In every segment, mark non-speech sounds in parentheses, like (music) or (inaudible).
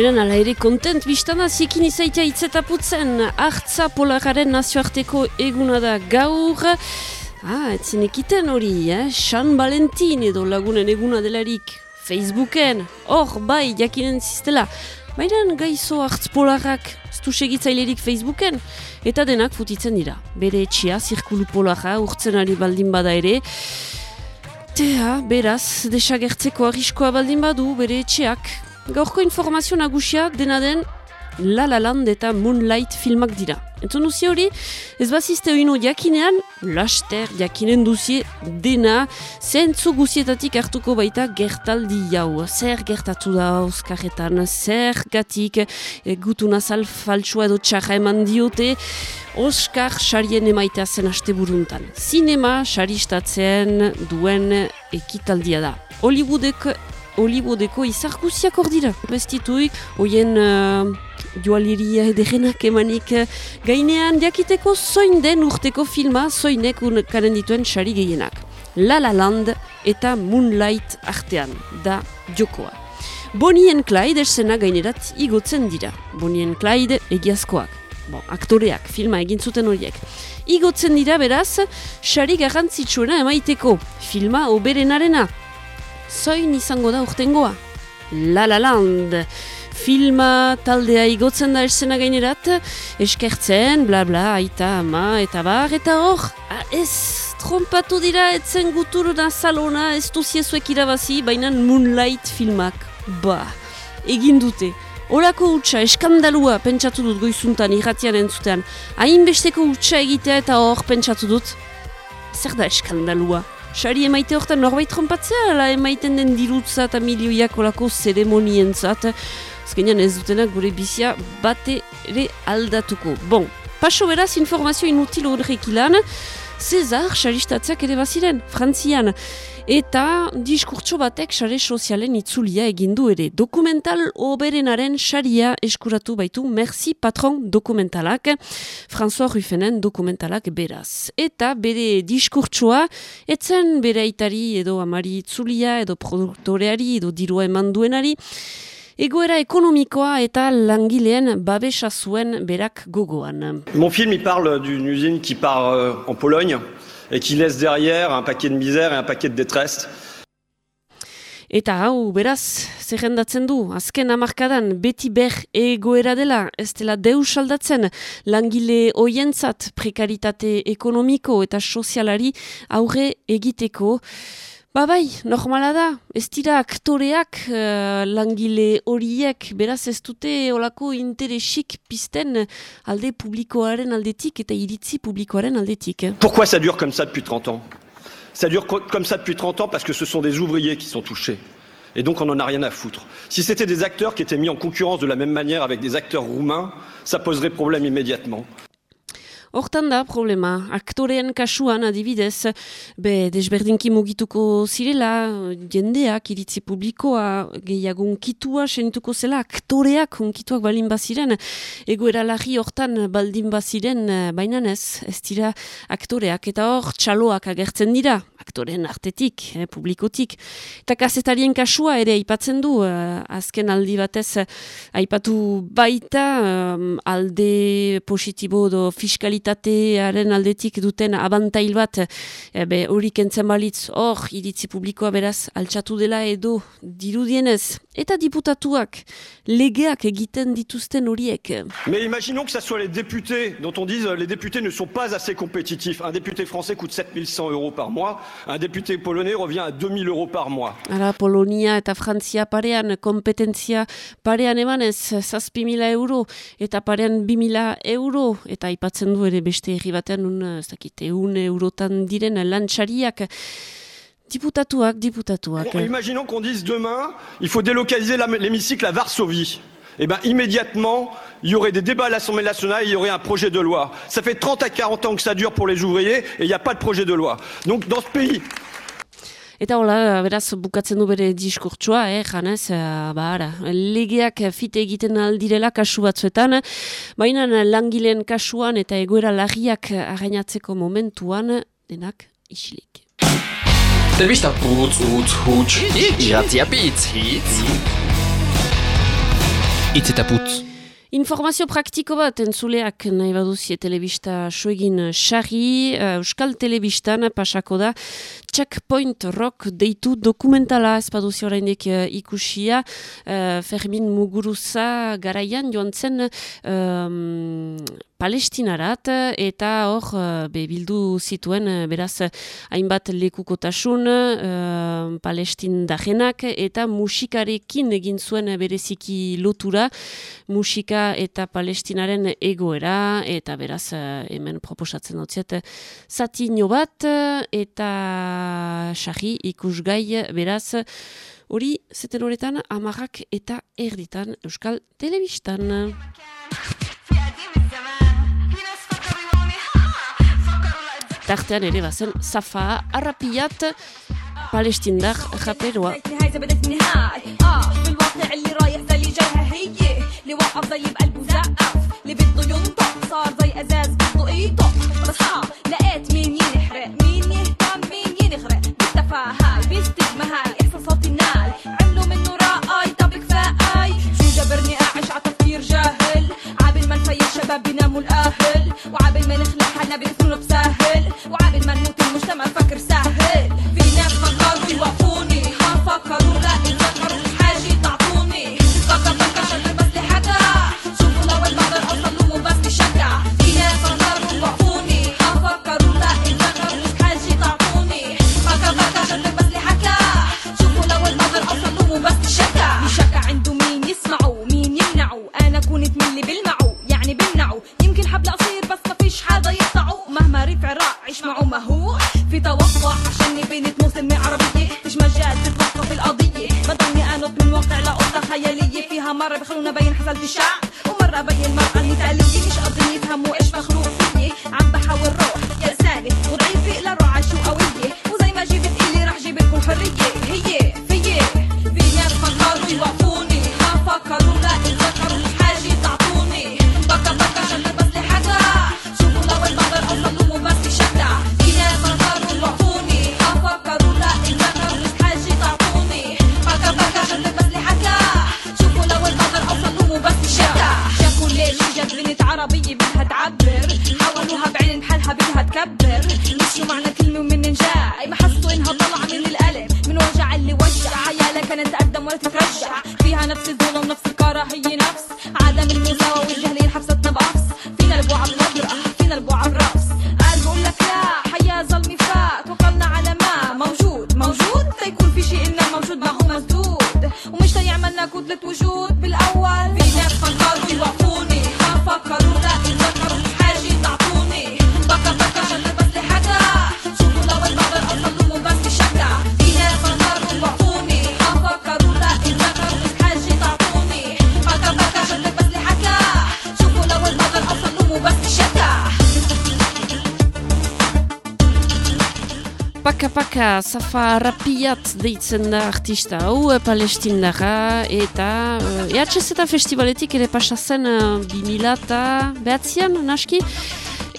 Baina ala ere kontent biztana zikin izaitea itzetaputzen. Hartza polararen nazioarteko eguna da gaur. Ah, etzin ekiten hori, eh? San Valentin edo lagunen eguna delarik Facebooken, hor, bai, jakinen ziztela. Baina gaizo hartz polarrak ztu segitzailerik Facebooken. Eta denak futitzen dira. Bere etxia, zirkulu polarra, urtzen ari baldin bada ere. Tea, beraz, desagertzeko arriskoa baldin badu, bere etxeak Gaurko informazio nagusia dena den La La Land eta Moonlight filmak dira. Entzun duzi hori, ez bazizte oino jakinean, laster jakinen duzie dena, zentzu guzietatik hartuko baita gertaldi jau. Zer gertatu da Oskarretan, zer gatik e, gutu nazal faltsua edo txarra eman diote, Oskar sarien emaitea zen aste buruntan. Zinema saristatzen duen ekitaldia da. Hollywoodek Hollywoodeko izarkusiak hor dira. Bestituik, hoien uh, joaliria ederenak emanik uh, gainean jakiteko zoin den urteko filma zoinek karen dituen sari gehienak. La La Land eta Moonlight artean da jokoa. Bonnie and Clyde esena gainerat igotzen dira. Bonnie and Clyde egiazkoak. Bon, aktoreak, filma egin zuten horiek. Igotzen dira beraz, sari garrantzitsuena emaiteko. Filma oberenarena, zoin izango da urtengoa. La La Land. Filma taldea igotzen da esena gainerat, eskertzen, bla bla, aita, ama, eta bar, eta hor, ez, trompatu dira etzen gutur nazalona, ez duziezuek irabazi, baina Moonlight filmak, ba, egin dute. Horako utxa, eskandalua, pentsatu dut goizuntan, irratian entzutean. Hainbesteko utxa egitea eta hor pentsatu dut. Zer da eskandalua? Sari emaite horretan norbait trompatzea, ala emaiten den dirutza eta milioiak olako zeremonien zat. Azkenean ez dutenak gure bizia bate ere aldatuko. Bon, paso beraz informazio inutil horrek ilan, Cezar saristatzeak ere baziren, frantzian. Eta diskurtso batek sare sozialen itzulia egindu ere. Dokumental oberenaren saria eskuratu baitu Merci Patron dokumentalak, François Ruffenen dokumentalak beraz. Eta bere diskurtsoa, etzen bere aitari edo amari itzulia edo produktoreari edo dirua eman duenari, Egoera ekonomikoa eta langileen babesa zuen berak gogoan. Mon film il parle d'une usine qui part euh, en Pologne et qui laisse derrière un paquet de misère et un paquet de détresse. Eta hau, beraz, zerrendatzen du, azken amarkadan beti ber egoera dela, ez dela deus aldatzen, langile hoientzat prekaritate ekonomiko eta sozialari aurre egiteko. Ba bai, normala da, ez dira uh, langile horiek, beraz ez dute olako interesik pizten alde publikoaren aldetik eta iritzi publikoaren aldetik. Pourquoi ça dure comme ça depuis 30 ans? Ça dure comme ça depuis 30 ans parce que ce sont des ouvriers qui sont touchés. Et donc on n'en a rien à foutre. Si c'était des acteurs qui étaient mis en concurrence de la même manière avec des acteurs roumains, ça poserait problème immédiatement. Hortan da problema, aktoreen kasuan adibidez, be desberdinki mugituko zirela, jendeak, iritzi publikoa, gehiago unkitua, senituko zela, aktoreak unkituak balin baziren, egoera lagi hortan baldin baziren, baina ez, ez dira aktoreak, eta hor txaloak agertzen dira, aktoren artetik, eh, publikotik. Eta kazetarien kasua ere aipatzen du, eh, azken aldi batez, aipatu baita, um, alde positibo do fiskalitatearen aldetik duten abantail bat, ebe hori kentzen balitz, hor, iritzi publikoa beraz, altxatu dela edo dirudienez, eta diputatuak, legeak egiten dituzten horiek. Mais imaginons que ça soit les députés, dont on dise les députés ne sont pas assez compétitifs. Un député français coûte 7100 euros par mois, un député polonais revient à 2000 euros par mois. Ara, Polonia eta Frantzia parean, kompetentzia parean emanez, zazpi mila euro, eta parean bi mila euro, eta aipatzen du imaginons qu'on dise demain, il faut délocaliser l'hémicycle à Varsovie. Eh bien, immédiatement, il y aurait des débats à l'Assemblée nationale, il y aurait un projet de loi. Ça fait 30 à 40 ans que ça dure pour les ouvriers et il n'y a pas de projet de loi. Donc, dans ce pays, Eta hola, beraz, bukatzen du bere diskurtsua, eh, janez, ba, ara, legeak fite egiten aldirela kasu batzuetan, baina langileen kasuan eta egoera lagiak arrainatzeko momentuan, denak isilik. Telebista putz, utz, huts, irratia bitz, hitz. Itz eta putz. Informazio praktiko bat entzuleak nahi baduzie telebista soegin xarri, uh, Euskal Telebistan pasako da Checkpoint Rock deitu dokumentala ez baduzie oraindik uh, ikusia. Uh, Fermin Muguruza garaian joan zen um, palestinarat eta hor uh, be, bildu zituen uh, beraz hainbat lekukotasun uh, palestin dajenak eta musikarekin egin zuen bereziki lotura musika eta palestinaren egoera eta beraz hemen proposatzen dutziet zati bat eta xarri ikusgai beraz hori zeten horretan amarrak eta erditan Euskal Telebistan. tartean ere bazen zafaa arrapilat palestindar japeroa. جاهل عبل ما نفيد شباب بيناموا الاهل وعبل ما نخلق حالنا Paka paka, zafa rapiat deitzen da artista hau, palestindara, eta uh, EHZ eta festivaletik ere pasazen uh, 2000 eta behatzean, naski?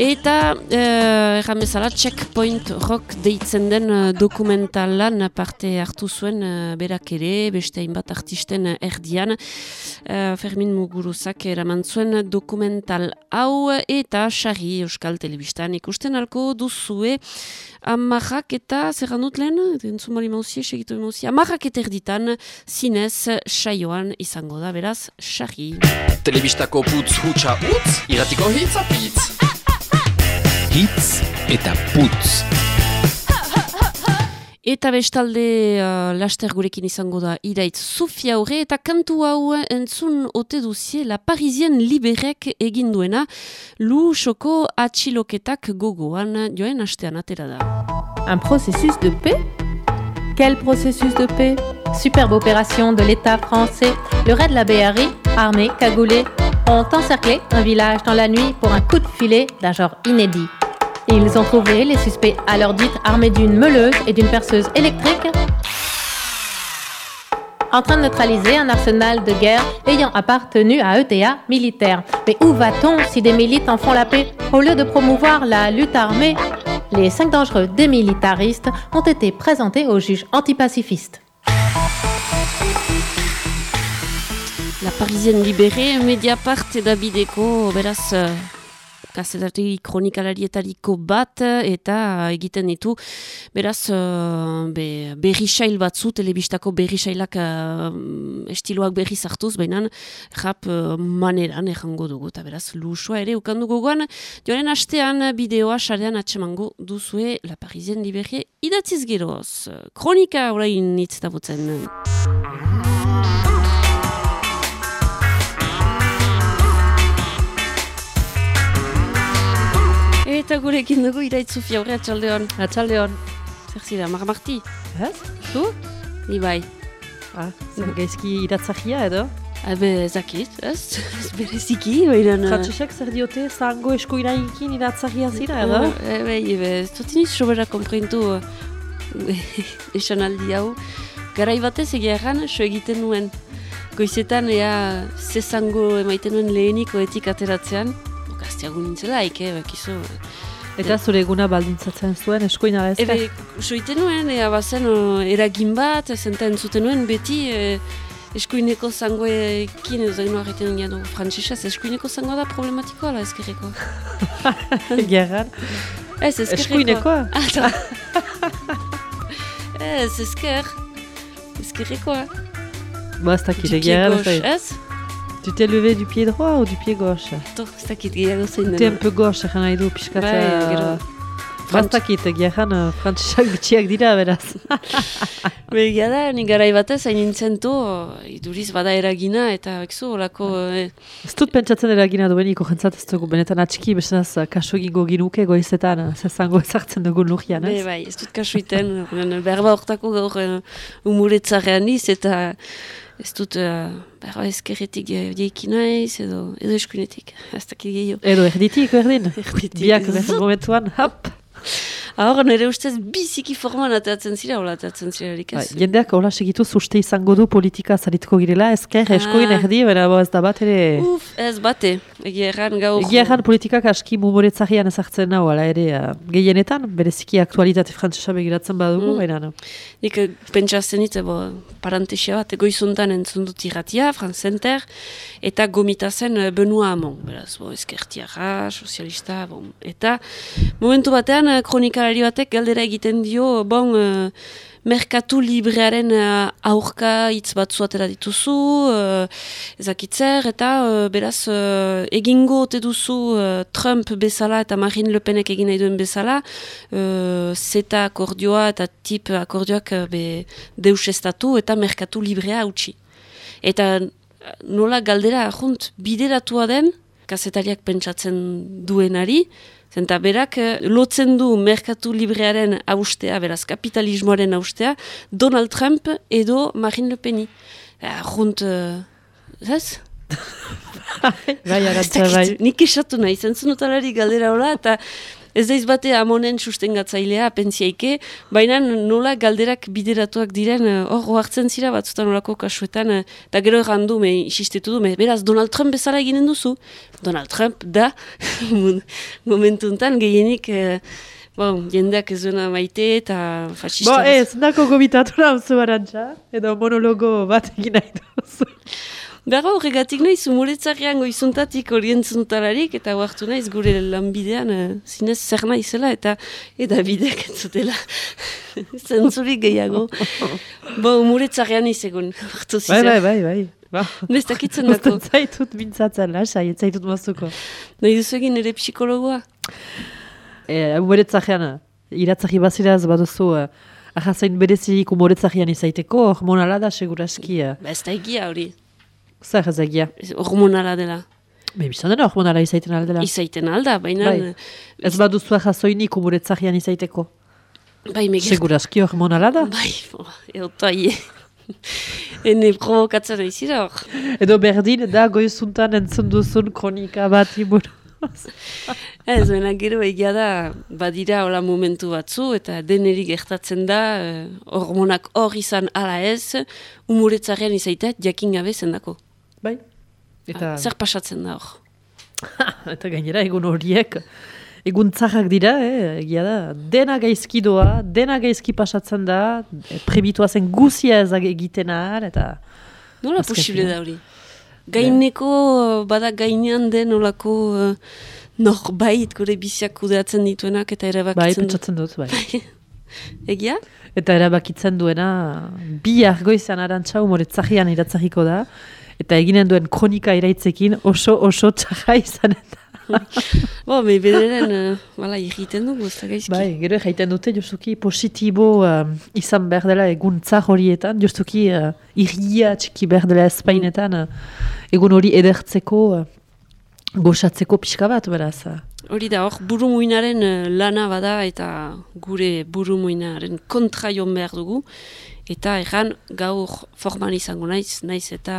Eta, uh, erramezala, Checkpoint Rock deitzen den uh, dokumentalan parte hartu zuen uh, berak ere, beste hainbat artisten erdian, uh, Fermin Muguruzak eraman zuen dokumental hau, eta Xarri Euskal Telebistan ikusten alko duzue, amarrak eta, zer dut lehen, entzun bali mauzie, segitu mauzie, amarrak eta erditan zinez saioan izango da, beraz, Xarri. Telebistako putz hutsa utz, iratiko hitz apitz. Hitz eta putz. Eta bestalde uh, laster gurekin izango da iraitz Sofia horre eta kantu hau entzun ote duzie La Parisien Liberek egin duena Lu Xoko atxiloketak gogoan joen astean atera da. Un processus de paix? Quel processus de paix? Superbe opération de l'État français. Le raid de la BRI, armés, cagoulés, ont encerclé un village dans la nuit pour un coup de filet d'un genre inédit. Ils ont trouvé les suspects à leur dite armés d'une meuleuse et d'une perceuse électrique en train de neutraliser un arsenal de guerre ayant appartenu à ETA militaire. Mais où va-t-on si des militants font la paix? Au lieu de promouvoir la lutte armée, les cinq dangereux démilitaristes ont été présentés aux juges antipacifistes. La Parisienne Libere, Mediapart edabideko, beraz, uh, kazetari kronikalarietaliko bat, eta egiten ditu, beraz, uh, be, berri sail batzu, telebistako berri sailak uh, estiloak berri zartuz, baina rap maneran ejango dugu, eta beraz, lusua ere ukandu gogoan, joaren hastean bideoa sarean atsemango duzue La Parisienne Libere idatziz geroz. Kronika orain hitz Eta gurekin dugu iraitzu fiaure atxaldeon. Atxaldeon. Zer zira, marmarti? Ez? Zu? Ni bai. Ah, zer gaizki iratzakia edo? Habe, ezakit, ez? Ez bereziki, bainan... Frantzesek zer diote zango eskuiraikin iratzakia zira edo? E, bai, ebe, ez dut iniz sobera komprentu esan (laughs) aldi hau. Garai batez egia erran, so egiten nuen. Goizetan, ea, ze zango emaiten nuen lehenik oetik ateratzean. Gaztiago nintzela, ike, bakizu. Eta zure eguna baldintzatzen zuen eskuina ez Ebe, soiten nuen, ea bazen o, eragin bat, zenta entzuten nuen, beti e, eskuineko zangoekin, ez daino arreten gano frantzesez, eskuineko zangoa da problematikoa, ala ezkerreko. (laughs) Gerran? Ez, ezkerreko. Eskuinekoa? (laughs) ez, ezker. Ezkerrekoa. Ba, ez dakit, gerran ez ez? Tu t'es levé du pied droit ou du pied gauche To, ez dakit gehiago zein Tu es un dena. peu gauche, egan nahi du, pixkat... Bai, eh, gero. Gerran uh, frantzesak bitxiak dira, beraz. (laughs) Begia da, ni garai batez, hain nintzen to, iduriz bada eragina, eta ekzu, olako... Eh, Ez dut pentsatzen eragina dueniko jentzat ez dugu, benetan atxiki, besenaz, kaso egingo ginuke goizetan, eh, ze zango ezartzen dugun lujian, Be, ez? bai, ez dut kasu iten, (laughs) berba hortako gaur uh, umuretzarrean iz, eta ez dut uh, berba ezkerretik uh, jeiki naiz, edo, edo eskuinetik, (laughs) ez dakit gehiago. Edo erditik, berdin? Erditik. Biak momentuan, hop! (laughs) Ahora, nire ustez biziki forman atatzen zira, hola atatzen zira, Bai, ez? jendeak hola segitu uste izango du politika zarituko girela, ezker, Ah. eskoin erdi, bera bo ez da bat ere... Uf, ez bate, egia erran gaur... Egia erran politikak aski mumoretzahian ezartzen nahu, ala ere, uh, gehienetan, bereziki aktualitate frantzesa begiratzen badugu, Mm. baina. Nik eh, pentsatzen dit, bo, parantesia bat, egoizuntan entzun dut irratia, France Center, eta gomita zen eh, Benoit Hamon, beraz, bo, ezkertiara, sozialista, bon, eta momentu batean, eh, kronikalari batek galdera egiten dio, bon, eh, merkatu librearen eh, aurka hitz batzu atera dituzu, uh, ezakitzer, eta eh, beraz, eh, egingo ote duzu eh, Trump bezala eta Marine Le Penek egin nahi duen bezala, uh, zeta akordioa eta tip akordioak uh, be, deus estatu eta merkatu librea utzi. Eta eh, nola galdera junt bideratua den, kazetariak pentsatzen duenari, Zenta berak eh, lotzen du merkatu librearen austea, beraz kapitalismoaren austea, Donald Trump edo Marine Le Peni. Eh, junt, uh, ez? (laughs) Bai, Ez arantza, dakit, bai. Nik esatu nahi, zentzun galdera hola, eta ez daiz bate amonen sustengatzailea, pentsiaike, baina nola galderak bideratuak diren, eh, hor hartzen zira batzutan olako kasuetan, eh, eta gero errandu, me, insistetu du, me, beraz Donald Trump bezala eginen duzu. Donald Trump da, (laughs) momentu enten, gehienik, eh, bon, jendeak ez duena maite eta fascista. Bo, ez, nako gomitatu nauzu arantza, edo monologo bat egin nahi duzu. Berra horregatik nahiz, umuretzarrean goizuntatik orientzen utalarik, eta huartu naiz gure lanbidean, eh, zinez zer naizela, eta eta bideak entzutela. (laughs) Zentzurik gehiago. Bo, umuretzarrean izegun, hartu Bai, zizen. bai, bai, bai. Ba. Nestakitzen dako. Usten zaitut mintzatzen, lasai, ez zaitut moztuko. Nahi duzu egin ere psikologoa? E, Umoretzajean, iratzaki baziraz baduzu, uh, ahazain berezirik umoretzajean izaiteko, hormonala da seguraski. Uh, Ba, ez da egia hori. Zer ez egia? Hormonala dela. Be, bizan dena hormonala izaiten aldela. Izaiten alda, baina... Bai. Ez baduzu ahazoinik umoretzajean izaiteko. Bai, meger... Seguraski hormonala da. Bai, eoto aie. (laughs) Ene provokatzen aizira hor. Edo berdin, da goizuntan entzun duzun kronika bat iburu. (laughs) Ez, baina gero egia da, badira hola momentu batzu, eta deneri gertatzen da, eh, hormonak hor izan ala ez, umuretzarrean izaitea jakin gabe zendako. Bai. Eta, Zer pasatzen da hor. (laughs) eta gainera egun horiek, egun txarrak dira, eh, egia da, dena gaizki doa, dena gaizki pasatzen da, e, prebitua zen guzia ez egiten ahal, eta Nola posible da hori? gaineko, uh, bada gainean den olako uh, norbait gure biziak kudeatzen dituenak eta Bai, erabakitzen du. pentsatzen dut, bai. (laughs) Egia? Eta erabakitzen duena, bi argoizan arantxa umoretzahian iratzahiko da, eta eginen duen kronika iraitzekin oso oso txarra izan eta. (laughs) Bo, me bederen, uh, bala, irriten dugu, ez da gaizki. Bai, gero jaiten dute justuki positibo uh, izan behar dela egun tzar horietan, justuki uh, irria txiki behar dela espainetan, uh, egun hori edertzeko, uh, goxatzeko pixka bat, beraz. uh. Hori da, hor, buru muinaren eh, lana bada eta gure buru muinaren kontra joan behar dugu. Eta erran gaur forman izango naiz, naiz eta...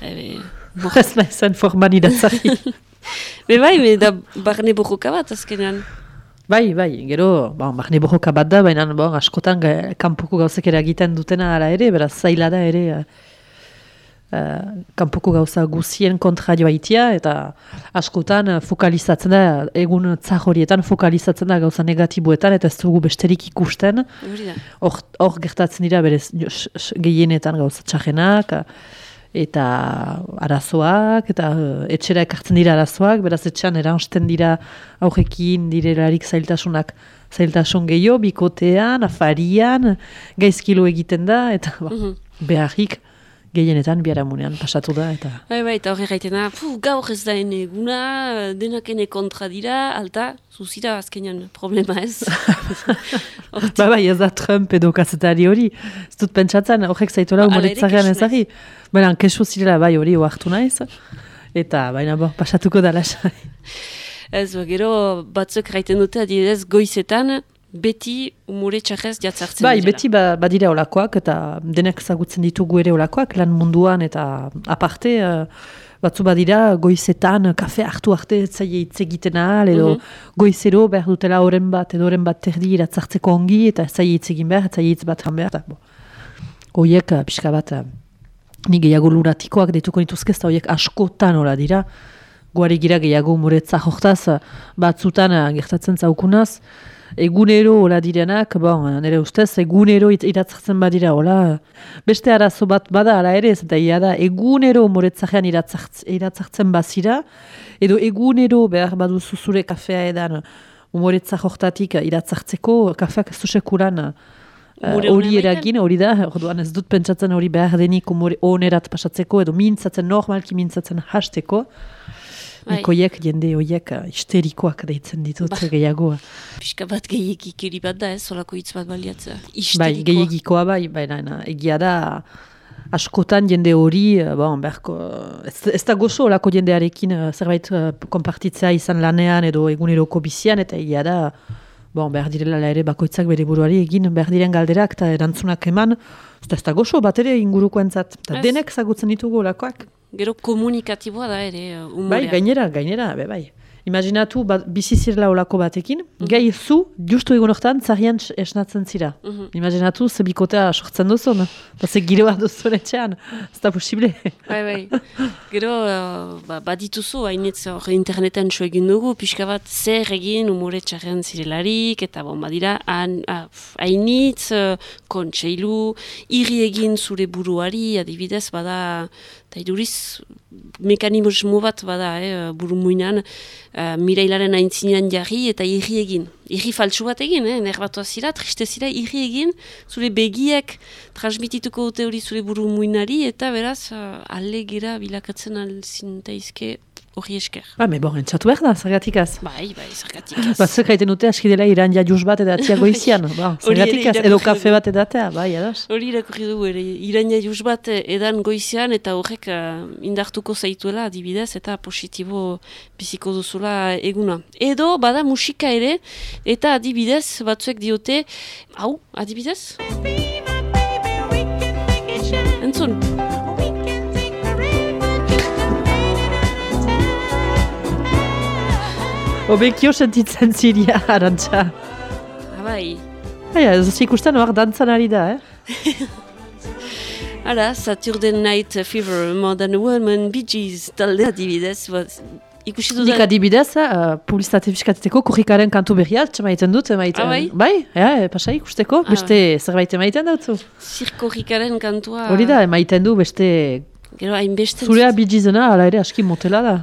Ebe, Ez nahi zen forman idatzahi. Be bai, be da barne borroka bat azkenean. bai, bai, gero, bon, barne borroka bat da, baina bon, askotan kanpoko gauzek ere egiten dutena ara ere, beraz zaila da ere uh, uh, kanpoko gauza guzien kontra joaitia, eta askotan uh, fokalizatzen da, egun tzar horietan fokalizatzen da gauza negatiboetan, eta ez dugu besterik ikusten, hor gertatzen dira berez gehienetan gauza txarrenak, eta arazoak, eta eh, etxera ekartzen dira arazoak, beraz etxean eransten dira aurrekin direlarik zailtasunak zailtasun gehiago, bikotean, afarian, gaizkilo egiten da, eta ba, Mhm. beharrik gehienetan biharamunean pasatu da, eta Bai, bai, eta horre gaiten da, fu, gaur ez da ene eguna, denak ene kontra dira, alta, zuzira azkenean problema ez. (laughs) Ba, bai, ez da Trump edo kazetari hori. Ez dut pentsatzen, horrek zaitola kesu ezagri. Baina, kesu zirela bai hori oartu naiz. Eta, baina, bo, pasatuko da lasai. Ez, gero batzuk gaiten dute, adibidez, goizetan, beti umore txarrez jatzartzen Bai, direla. beti ba, badira olakoak, eta denek ezagutzen ditugu ere olakoak, lan munduan, eta aparte, eh, batzu badira goizetan kafe hartu arte etzaile hitz egiten ahal, edo goizero behar dutela oren bat, edo oren bat terdi iratzartzeko ongi, eta etzaile hitz egin behar, etzaile hitz bat behar. eta, bo. Hoiek, eh, pixka bat, eh, ni gehiago luratikoak dituko nituzke, eta horiek askotan ora dira, guari gira gehiago muretza hortaz, eh, batzutan gertatzen zaukunaz, egunero hola direnak, bon, nire ustez, egunero it- iratzartzen badira, hola, beste arazo bat bada, ala ere, ez eta ia da, egunero moretzajean iratzartz, iratzartzen bazira, edo egunero behar baduzu zure kafea edan, umoretza hortatik iratzartzeko, kafeak ez eh, Umore hori ona eragin, hori da, orduan ez dut pentsatzen hori behar denik umore onerat pasatzeko, edo mintzatzen, normalki mintzatzen hasteko, Bai. Nikoiek jende horiek eh, histerikoak deitzen ditut Ba. gehiago. Pixka bat gehiagik iri bat da, ez, solako hitz bat baliatzea. Bai, gehiagikoa bai, baina na, egia da askotan jende hori, eh, bon, berko, ez, ez da gozo olako jendearekin eh, zerbait uh, konpartitzea izan lanean edo eguneroko bizian, eta egia da, bon, behar direla ere bakoitzak bere buruari egin behar diren galderak eta erantzunak eman, ez da, ez da gozo bat ere inguruko entzat. Eta denek zagutzen ditugu olakoak. Gero komunikatiboa da ere, Bai, umorea. gainera, gainera, be, bai. Imaginatu, bat, bizi zirela olako batekin, gai zu, justu egun hortan, zarian esnatzen zira. Imaginatu, ze bikotea sortzen duzun, ba, ze giroa duzun etxean, ez da posible. Bai, bai. Gero, uh, ba, badituzu, hainitz hor internetan txo egin dugu, pixka bat zer egin umore txarrean zirelarik, eta bon, badira, hainitz, uh, kontseilu, irri egin zure buruari, adibidez, bada, eta iduriz, mekanismo bat bada, eh, buru muinan, uh, mirailaren aintzinean jarri eta irri egin. Irri faltsu bat egin, eh, nerbatua zira, triste zira, irri egin, zure begiek transmitituko dute hori zure buru muinari, eta beraz, uh, ale gira bilakatzen alzintaizke hori esker. Ba, me bon, entzatu behar da, zergatik az. Bai, bai, zergatik ez. Ba, zer gaiten dute aski dela iran jaiuz bat edatzia goizian. Ba, Hori ere zergatik az, edo kafe bat edatea, bai, ados. Hori irakurri dugu ere, iraina juz bat edan goizean eta horrek uh, indartuko zaituela adibidez eta positibo biziko duzula eguna. Edo bada musika ere eta adibidez batzuek diote, hau, adibidez? Entzun, Obekio sentitzen ziria, (laughs) arantxa. abai. Aia, ez dut ikusten hor dantzan ari da, eh? (laughs) Hala, Saturday Night Fever, Modern Woman, Bee Gees, talde adibidez, bat, ikusi Nik dudan... adibidez, uh, publizitate fiskateteko kurrikaren kantu berriat, maiten dut, emaiten. Ah, bai? Bai, ja, e, pasai ikusteko, Ah, beste zerbait emaiten dutzu. Rikaren kantua... Hori da, emaiten du beste Gero hainbeste... Zurea bijizena, ala ere aski motela da.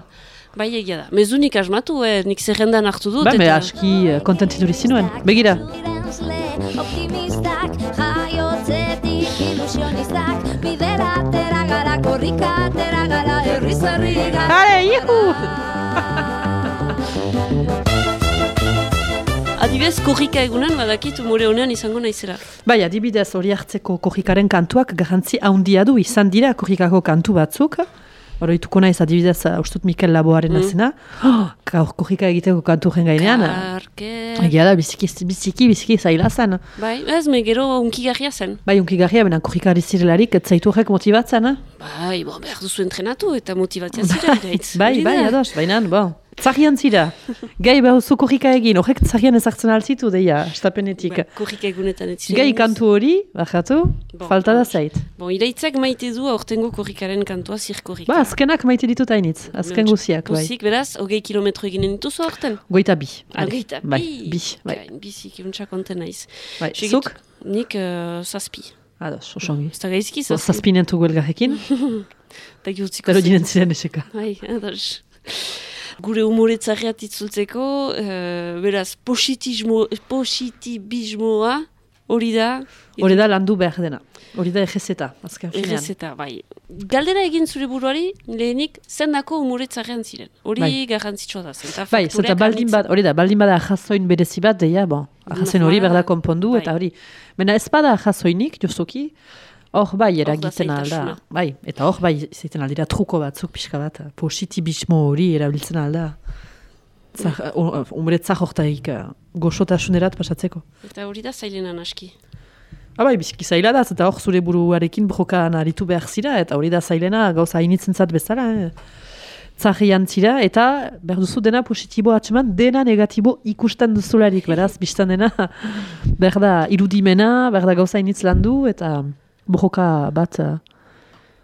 Bai egia da. Mezunik asmatu, eh, nik zerrendan hartu dut. Ba, me eta- aski uh, kontentituri zinuen. Begira. Optimistak, jaiotzetik ilusionistak (laughs) Bidera atera gara, korrika atera gara, herri zerri gara Ale, ihu! Adibez, korrika egunan, badakit, umore honean izango naizela. Bai, adibidez hori hartzeko korrikaren kantuak garrantzi handia du izan dira korrikako kantu batzuk. Oroituko naiz adibidez, uh, ustut Mikel Laboaren Mm. azena. Oh, gaur korrika egiteko kantu gainean. Karker... Egia da, biziki, biziki, biziki zaila zen. Bai, ez, me gero unkigarria zen. Bai, unki garria, bena korrikari zirelarik, ez zaitu horrek motibatzen, eh? Bai, bo, behar duzu entrenatu eta motibatzea zira, iraitz. (laughs) Bai, bai, ados, baina, bo. Tzahian zira. (laughs) Gai behar zu korrika egin, horrek tzahian ezartzen altzitu, deia, estapenetik. Ba, korrika egunetan ez. Gai kantu hori, bajatu, Bon, falta da zait. Bon, iraitzak maite du aurtengo korrikaren kantua zirkorrika. Ba, azkenak maite ditut hainitz, azken guziak, bai. Pozik, beraz, hogei kilometro eginen dituzu aurten. Goita bi. ale. Hogeita bai, bi. bi, bai. Gain, bizik, euntsa konten naiz. bai. Segit- Zuk? Nik uh, zazpi. Ados, osongi. Ez da gaizki zazpi. Zazpinen tugu elgarrekin, Da (laughs) giutziko pero zen. dinen ziren eseka. Bai, ados. Gure humoretzarriat itzultzeko, uh, beraz, positismo, positibismoa hori da. Hori da landu behar dena. Hori da egezeta, azken finean. Errezeta, bai. Galdera egin zure buruari, lehenik, zendako humoretzarrean ziren. Hori Bai. garrantzitsua da zen. eta Bai, faktureak baldin bat, hori da, baldin bada ahazoin berezi bat, deia, bon, ahazoin hori berda konpondu, eta Bai. hori. Mena ez bada ahazoinik, jostoki, hor bai, eragiten alda. Bai, eta hor bai, zaiten aldira truko batzuk pixka bat, positibismo hori erabiltzen alda. Umretzak hortaik goxotasunerat pasatzeko. Eta hori da zailenan aski. Ah, bai, biziki zaila da, eta hor zure buruarekin brokan aritu behar zira, eta hori da zailena gauza hainitzen zat bezala. Eh? Zahian zira, eta behar duzu dena positibo atseman, dena negatibo ikusten duzularik, beraz, biztan dena, (laughs) behar da irudimena, behar da gauza hainitz landu, eta broka bat, eh,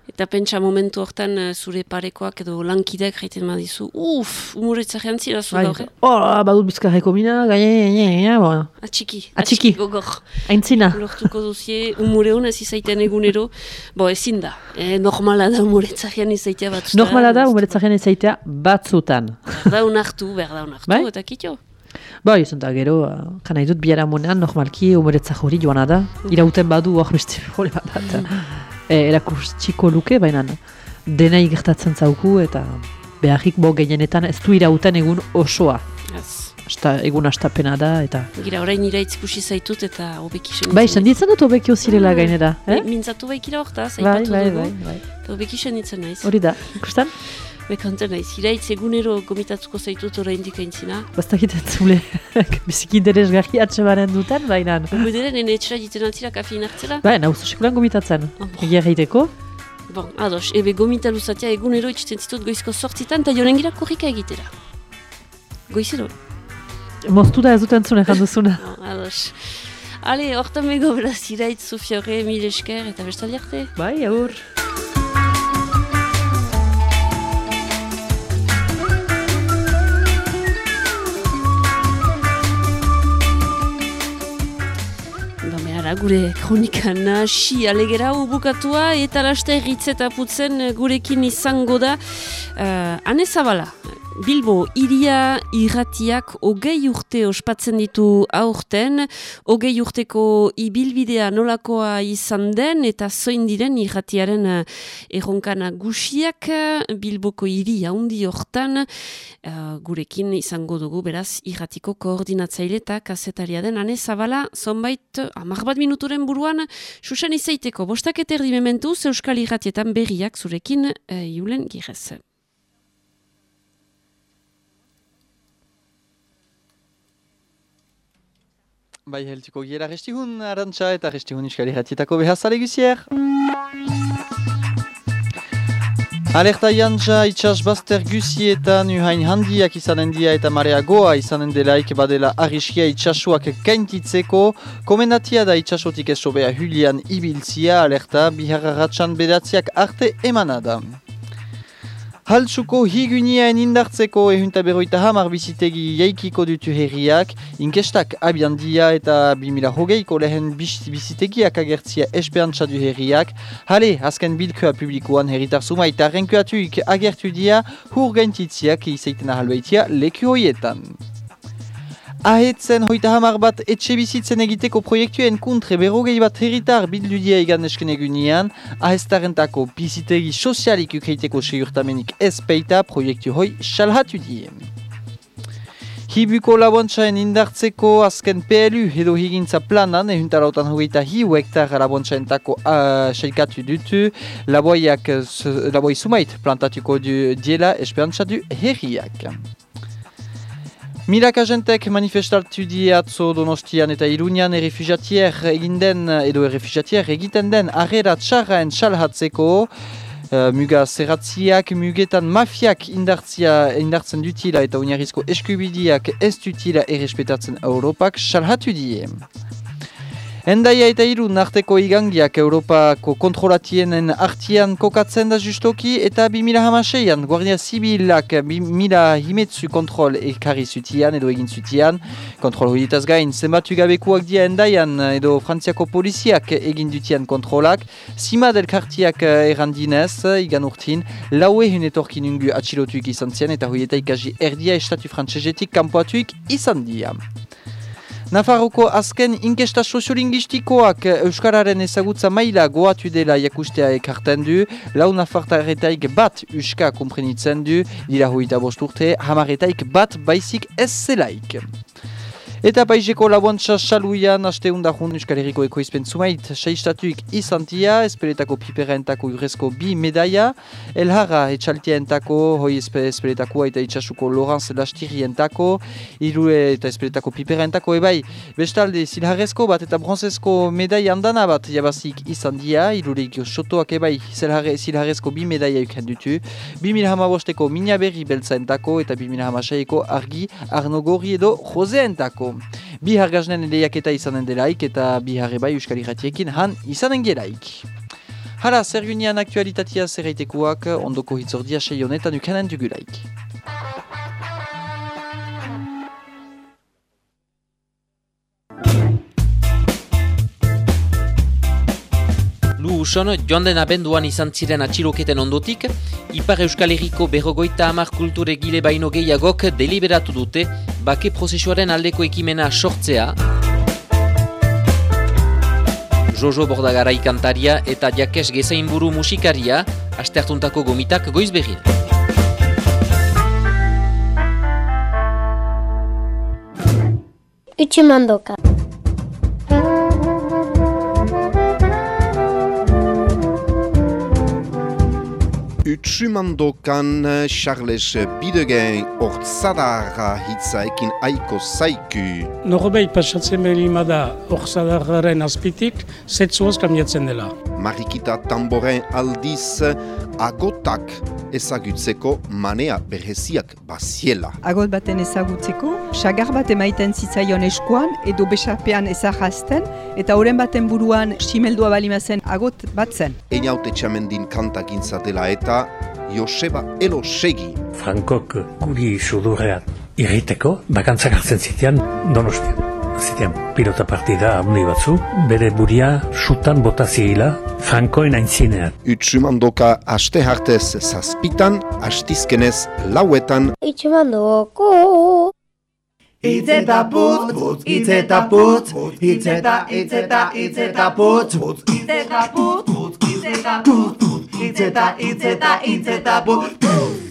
Eta pentsa momentu hortan eh, zure parekoak edo lankideak jaiten badizu, uff, humoretzarrean zira zu bai, gaur, eh? oh, badut bizkarreko mina, gaine, bo, Atxiki, Atxiki. gogor. aintzina. Lortuko duzie, humore hona ez izaiten egunero, bo ezin da, eh, normala da humoretzarrean izaitea bat. Normala da, umeretzaren ezaitea batzutan. Behar da unartu, behar da unartu, Bai? eta kitio. Bai, da gero, uh, jana idut biharamunean, normalki umeretzak hori joana da. Irauten badu hor beste (laughs) problema bat. E, erakutsiko luke, baina denai gertatzen zauku eta beharrik bo gehienetan ez du irauten egun osoa. Ez. Asta, egun astapena da eta... Gira, orain iraitz ikusi zaitut eta hobeki sen. Bai, senditzen dut hobekio zirela gainera. Eh? Mintzatu baikira hortaz, Bai, aipatu bai, dugu. bai, bai. Eta hobeki senitzen naiz. Hori da, ikusten? Bekanten naiz, iraitz egunero gomitatuko zaitut orain dikaintzina. Bastakit entzule, (laughs) biziki interesgarri atxebaren duten, baina... Ubederen, ene etxera jiten antzira kafein hartzela. Bai, nauzu sekulan gomitatzen. Ah, bon. Egia egiteko. Bon, ados, ebe gomita luzatia egunero itxiten zitut goizko sortzitan, eta joren gira korrika egitera. Goizero, Moztu da ez dut entzune janduzuna. (laughs) ados. Ale, hortan bego beraz iraitz, Sofia horre, mil esker, eta bestaldi arte. Bai, aur. Behara, gure kronika nasi alegera bukatua eta laste erritzeta putzen eh, gurekin izango da uh, Ane Zabala. Bilbo, iria irratiak hogei urte ospatzen ditu aurten, hogei urteko ibilbidea nolakoa izan den eta zoin diren irratiaren uh, erronka nagusiak Bilboko iria handi hortan. Uh, gurekin izango dugu beraz irratiko koordinatzaile eta kazetaria den Ane Zabala zonbait hamar bat minuturen buruan. Susan izaiteko bostak eta erdi mementuz Euskal Irratietan berriak zurekin uh, Julen Girez. Bai, heltuko gira restihun, arantxa eta restihun iskali jatietako behazale guzier. Alerta jantza itxas bazter guzietan uhain handiak izanen dia eta mareagoa izanen delaik badela arriskia itxasuak gaintitzeko, komendatia da itxasotik esobea hulian ibiltzia alerta biharra ratxan bedatziak arte emanada. Haltsuko higunien indartzeko ehunta berroita hamar bizitegi jaikiko dutu herriak, inkestak abiandia eta 2000 hogeiko lehen bizitegiak agertzia esperantza du herriak, hale, azken bilkua publikoan herritar sumaita renkuatuik agertu dia hur gaintitziak izaiten ahalbaitia leku hoietan. Ahetzen hoita hamar bat etxe bizitzen egiteko proiektuen kuntre berrogei bat herritar bildudia egan esken egunean, ahestarentako bizitegi sozialik ukreiteko seiurtamenik ez peita proiektu hoi salhatu die. Hibuko labontxaen indartzeko azken PLU edo higintza planan ehuntarautan hogeita hiu hektar labontxaentako uh, seikatu dutu laboiak, laboi sumait plantatuko du diela esperantza du herriak. Milaka jentek manifestatu die donostian eta irunian errefugiatier egin den edo errefugiatier egiten den arrera txarraen salhatzeko Uh, muga zerratziak, mugetan mafiak indartzia, indartzen dutila eta oinarrizko eskubidiak ez dutila errespetatzen Europak salhatu die. Endaia eta hiru narteko igangiak Europako kontrolatienen artian kokatzen da justoki eta 2006an Guardia Zibilak 2000 himetzu kontrol ekarri zutian edo egin zutian. Kontrol horietaz gain, zenbatu gabekuak dia endaian edo frantziako poliziak egin dutian kontrolak. Sima del kartiak errandinez, igan urtin, laue hun etorkin ungu atxilotuik izan zian eta horieta ikazi erdia estatu frantsesetik kanpoatuik izan dia. Nafarroko azken inkesta soziolinguistikoak Euskararen ezagutza maila goatu dela jakustea ekarten du, lau nafartaretaik bat Euska komprenitzen du, dira hoita bost urte, hamaretaik bat baizik ez zelaik. Eta paiseko laboantza saluian, aste hundahun Euskal Herriko ekoizpen zumait, seistatuik izantia, esperetako piperentako urrezko bi medaia, elharra etxaltientako, hoi espe, esperetakoa eta itxasuko Lorenz Lastirientako, irure eta esperetako piperentako, ebai, bestalde zilharrezko bat eta bronzezko medaia handana bat jabazik izan dia, irureik sotoak ebai zilharre, zilharrezko bi medaia uken dutu, 20hamabosteko mina berri beltzaentako eta 20hamaseieko argi arnogori edo joseentako. Bi hargaznen lehiaketa izanen delaik eta bi harrebai euskal irratiekin han izanen gelaik. Hala, zer gunean aktualitatea zerreitekoak ondoko hitzordia sei honetan ukanen dugulaik. Uson, joan den abenduan izan ziren atxiloketen ondotik, Ipar Euskal Herriko berrogoita hamar kulture gile baino gehiagok deliberatu dute bake prozesuaren aldeko ekimena sortzea. Jojo Bordagarai kantaria eta Jakes Gezainburu musikaria, astertuntako gomitak goiz berrin. Utsumandoka. Utsumandokan Charles Bidegen ortsadarra hitzaekin aiko zaiku. Norbait pasatzen behar da orzadarraren azpitik, zetzuaz kamiatzen dela. Marikita tamboren aldiz agotak ezagutzeko manea berreziak baziela. Agot baten ezagutzeko, sagar bat emaiten zitzaion eskuan edo besarpean ezagazten eta horren baten buruan simeldua balimazen agot bat zen. Einaute txamendin kanta gintza dela eta Joseba Elosegi. Frankok guri sudurrean irriteko, bakantzak hartzen zitean donostian. Zitean pilota partida handi batzu, bere buria sutan bota zirila Frankoen aintzinean. Utsumandoka aste hartez zazpitan, astizkenez lauetan. Utsumandoko. Itz eta putz, putz, itz eta putz, itz eta, itz eta, itz eta putz, putz, itz eta putz, putz, itz eta putz, itz eta, itz eta, itz eta putz, putz.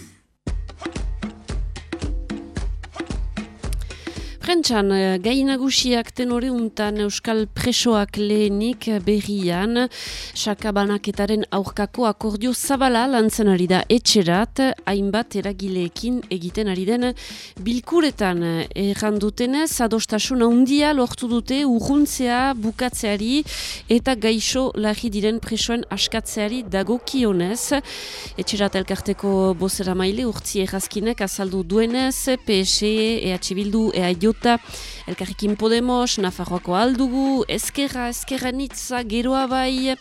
Prentxan, eh, gai nagusiak tenore untan Euskal Presoak lehenik berrian, sakabanaketaren aurkako akordio zabala lantzen ari da etxerat, hainbat eragileekin egiten ari den bilkuretan errandutenez, adostasun handia lortu dute urruntzea bukatzeari eta gaixo larri diren presoen askatzeari dagokionez. Etxerat elkarteko bozera maile urtzi errazkinek azaldu duenez, PSE, EH Bildu, EA Elkarrekin Podemos, Nafarroako aldugu, Ezkerra, Ezkerra nitza, geroa bai,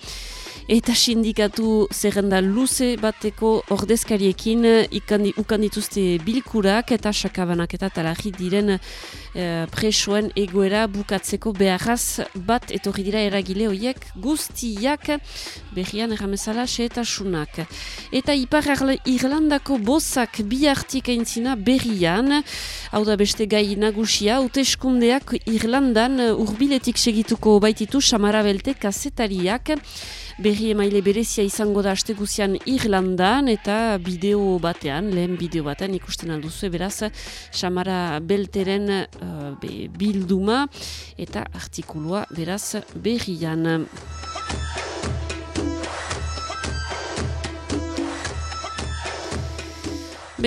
eta sindikatu zerrenda luze bateko ordezkariekin ikandi, ukan dituzte bilkurak eta sakabanak eta talari diren e, presoen egoera bukatzeko beharraz bat etorri dira eragile horiek guztiak berrian erramezala xeetasunak. Eta Ipar Irlandako bozak bi hartik aintzina berrian, hau da beste gai nagusia, uteskundeak Irlandan urbiletik segituko baititu Samara Belte kasetariak, berri emaile berezia izango da asteguzian Irlandan eta bideo batean, lehen bideo batean ikusten alduzu, beraz, Samara Belteren uh, bilduma eta artikulua beraz berrian.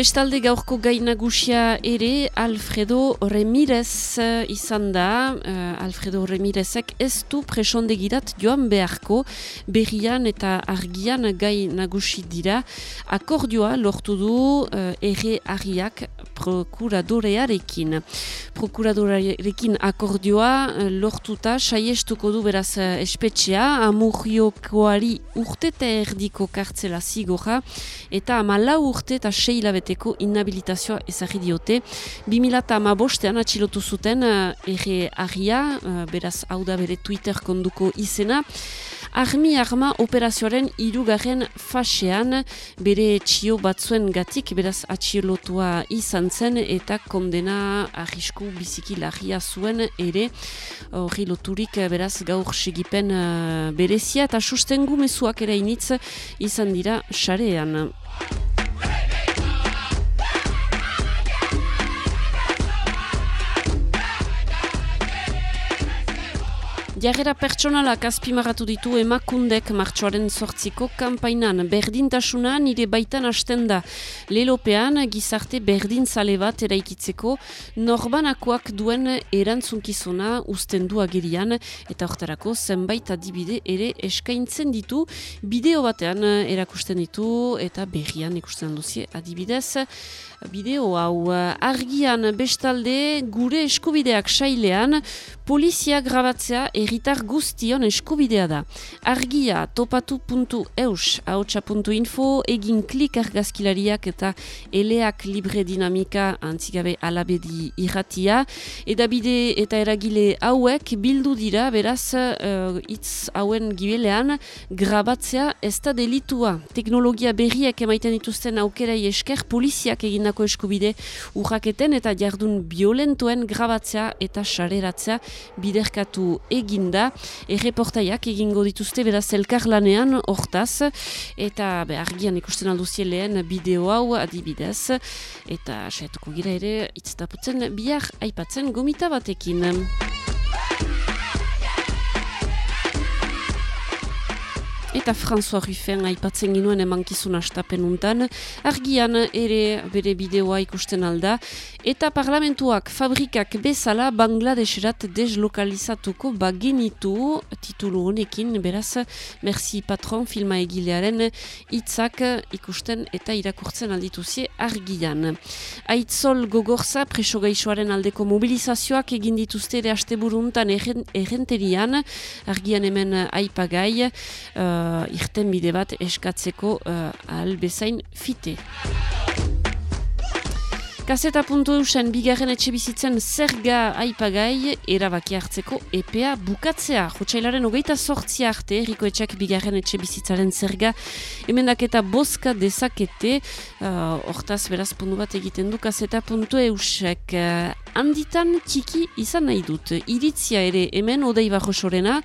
Bestalde gaurko gai nagusia ere Alfredo Remirez uh, izan da. Uh, Alfredo Remirezek ez du presondegirat joan beharko berrian eta argian gai nagusi dira. Akordioa lortu du uh, ere argiak prokuradorearekin. Prokuradorearekin akordioa lortuta saiestuko du beraz espetxea amurriokoari urte eta erdiko kartzela zigorra eta amala urte eta seila beteko inhabilitazioa ezagri diote. 2000 bostean atxilotu zuten uh, erre argia, uh, beraz hau da bere Twitter konduko izena, Armi arma operazioaren irugarren fasean bere txio batzuen gatik, beraz atxilotua izan zen eta kondena arrisku biziki lagia zuen ere hori loturik beraz gaur segipen uh, berezia eta sustengu mezuak ere initz izan dira xarean. Jarrera pertsonalak azpimarratu ditu emakundek martxoaren sortziko kampainan berdintasuna nire baitan hasten da. Lelopean gizarte berdin zale bat eraikitzeko norbanakoak duen erantzunkizuna usten du agerian eta hortarako zenbait adibide ere eskaintzen ditu. Bideo batean erakusten ditu eta berrian ikusten duzie adibidez. Bideo hau argian bestalde gure eskubideak sailean polizia grabatzea erritar guztion eskubidea da. Argia topatu.eus haotxa.info egin klik argazkilariak eta eleak libre dinamika antzigabe alabedi irratia edabide eta eragile hauek bildu dira beraz uh, itz hauen gibelean grabatzea ez da delitua. Teknologia berriak emaiten dituzten aukerai esker poliziak egin egindako eskubide urraketen eta jardun violentuen grabatzea eta sareratzea biderkatu eginda. Erreportaiak egingo dituzte beraz elkarlanean hortaz eta be, argian ikusten alduzie lehen bideo hau adibidez eta saietuko gira ere itztaputzen bihar aipatzen gomita batekin. Eta François Ruffen aipatzen ginuen emankizun astapen untan, argian ere bere bideoa ikusten alda, eta parlamentuak fabrikak bezala Bangladeserat deslokalizatuko bagenitu. Titulu honekin, beraz, Merci Patron filma egilearen hitzak ikusten eta irakurtzen aldituzie argian. Aitzol gogorza preso gaixoaren aldeko mobilizazioak egin dituzte ere aste buruntan errenterian, argian hemen aipagai, uh, uh, irten bide bat eskatzeko uh, ahal bezain fite. Kaseta puntu eusen bigarren etxe bizitzen zerga aipagai erabaki hartzeko EPA bukatzea. Jotsailaren hogeita sortzi arte, eriko etxak bigarren etxe bizitzaren zerga emendaketa boska dezakete, uh, hortaz beraz puntu bat egiten du kaseta puntu eusek. Uh, handitan txiki izan nahi dut. Iritzia ere hemen odei bajo sorena,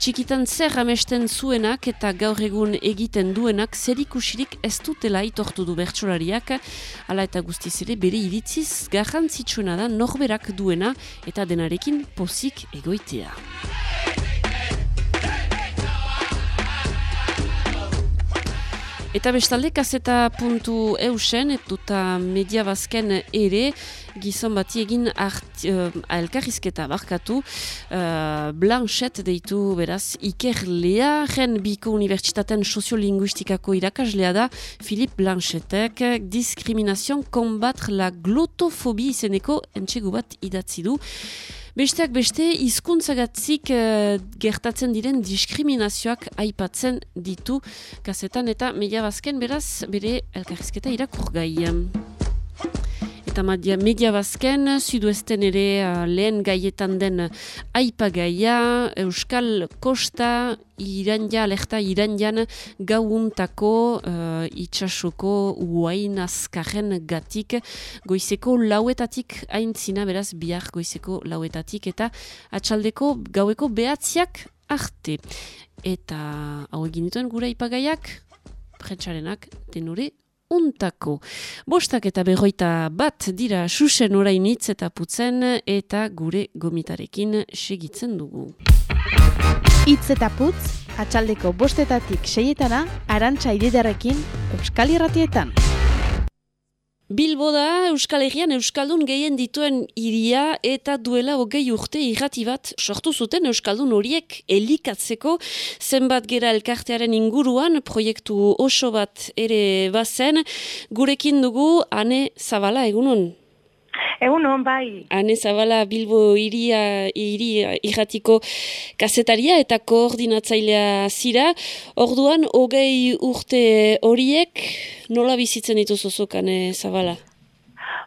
txikitan zer amesten zuenak eta gaur egun egiten duenak zerikusirik ez dutela itortu du bertsolariak, ala eta guztiz ere bere iritziz garrantzitsuena da norberak duena eta denarekin pozik egoitea. Eta bestalde, kaseta puntu eusen, eta media bazken ere, gizon bati egin uh, elkarrizketa barkatu. Uh, Blanchet deitu beraz ikerlea jen biko unibertsitaten soziolinguistikako irakaslea da Philippe Blanchetek diskriminazion combattre la glotofobie izeneko entxegu bat idatzi du. Besteak beste, hizkuntzagatzik uh, gertatzen diren diskriminazioak aipatzen ditu kazetan eta media bazken beraz bere elkarrizketa irakur gai. Eta media, media bazken, suduesten ere uh, lehen gaietan den aipagaia, Euskal Kosta, irandia, lehta irandian gauuntako uh, itxasoko uain azkarren gatik goizeko lauetatik aintzina beraz bihar goizeko lauetatik eta atxaldeko gaueko behatziak arte. Eta hau egin dituen gura ipagaiak, prentsarenak tenore untako. Bostak eta berroita bat dira susen orain hitz eta putzen eta gure gomitarekin segitzen dugu. Itz eta putz, atxaldeko bostetatik seietana, arantxa ididarekin, Euskal Irratietan. Bilbo da Euskal Herrian Euskaldun gehien dituen iria eta duela hogei urte irrati bat sortu zuten Euskaldun horiek elikatzeko zenbat gera elkartearen inguruan proiektu oso bat ere bazen gurekin dugu ane zabala egunon. Egunon, bai. Ane Zabala Bilbo iria, iria irratiko kazetaria eta koordinatzailea zira. Orduan, hogei urte horiek nola bizitzen dituzuzuk, Ane Zabala?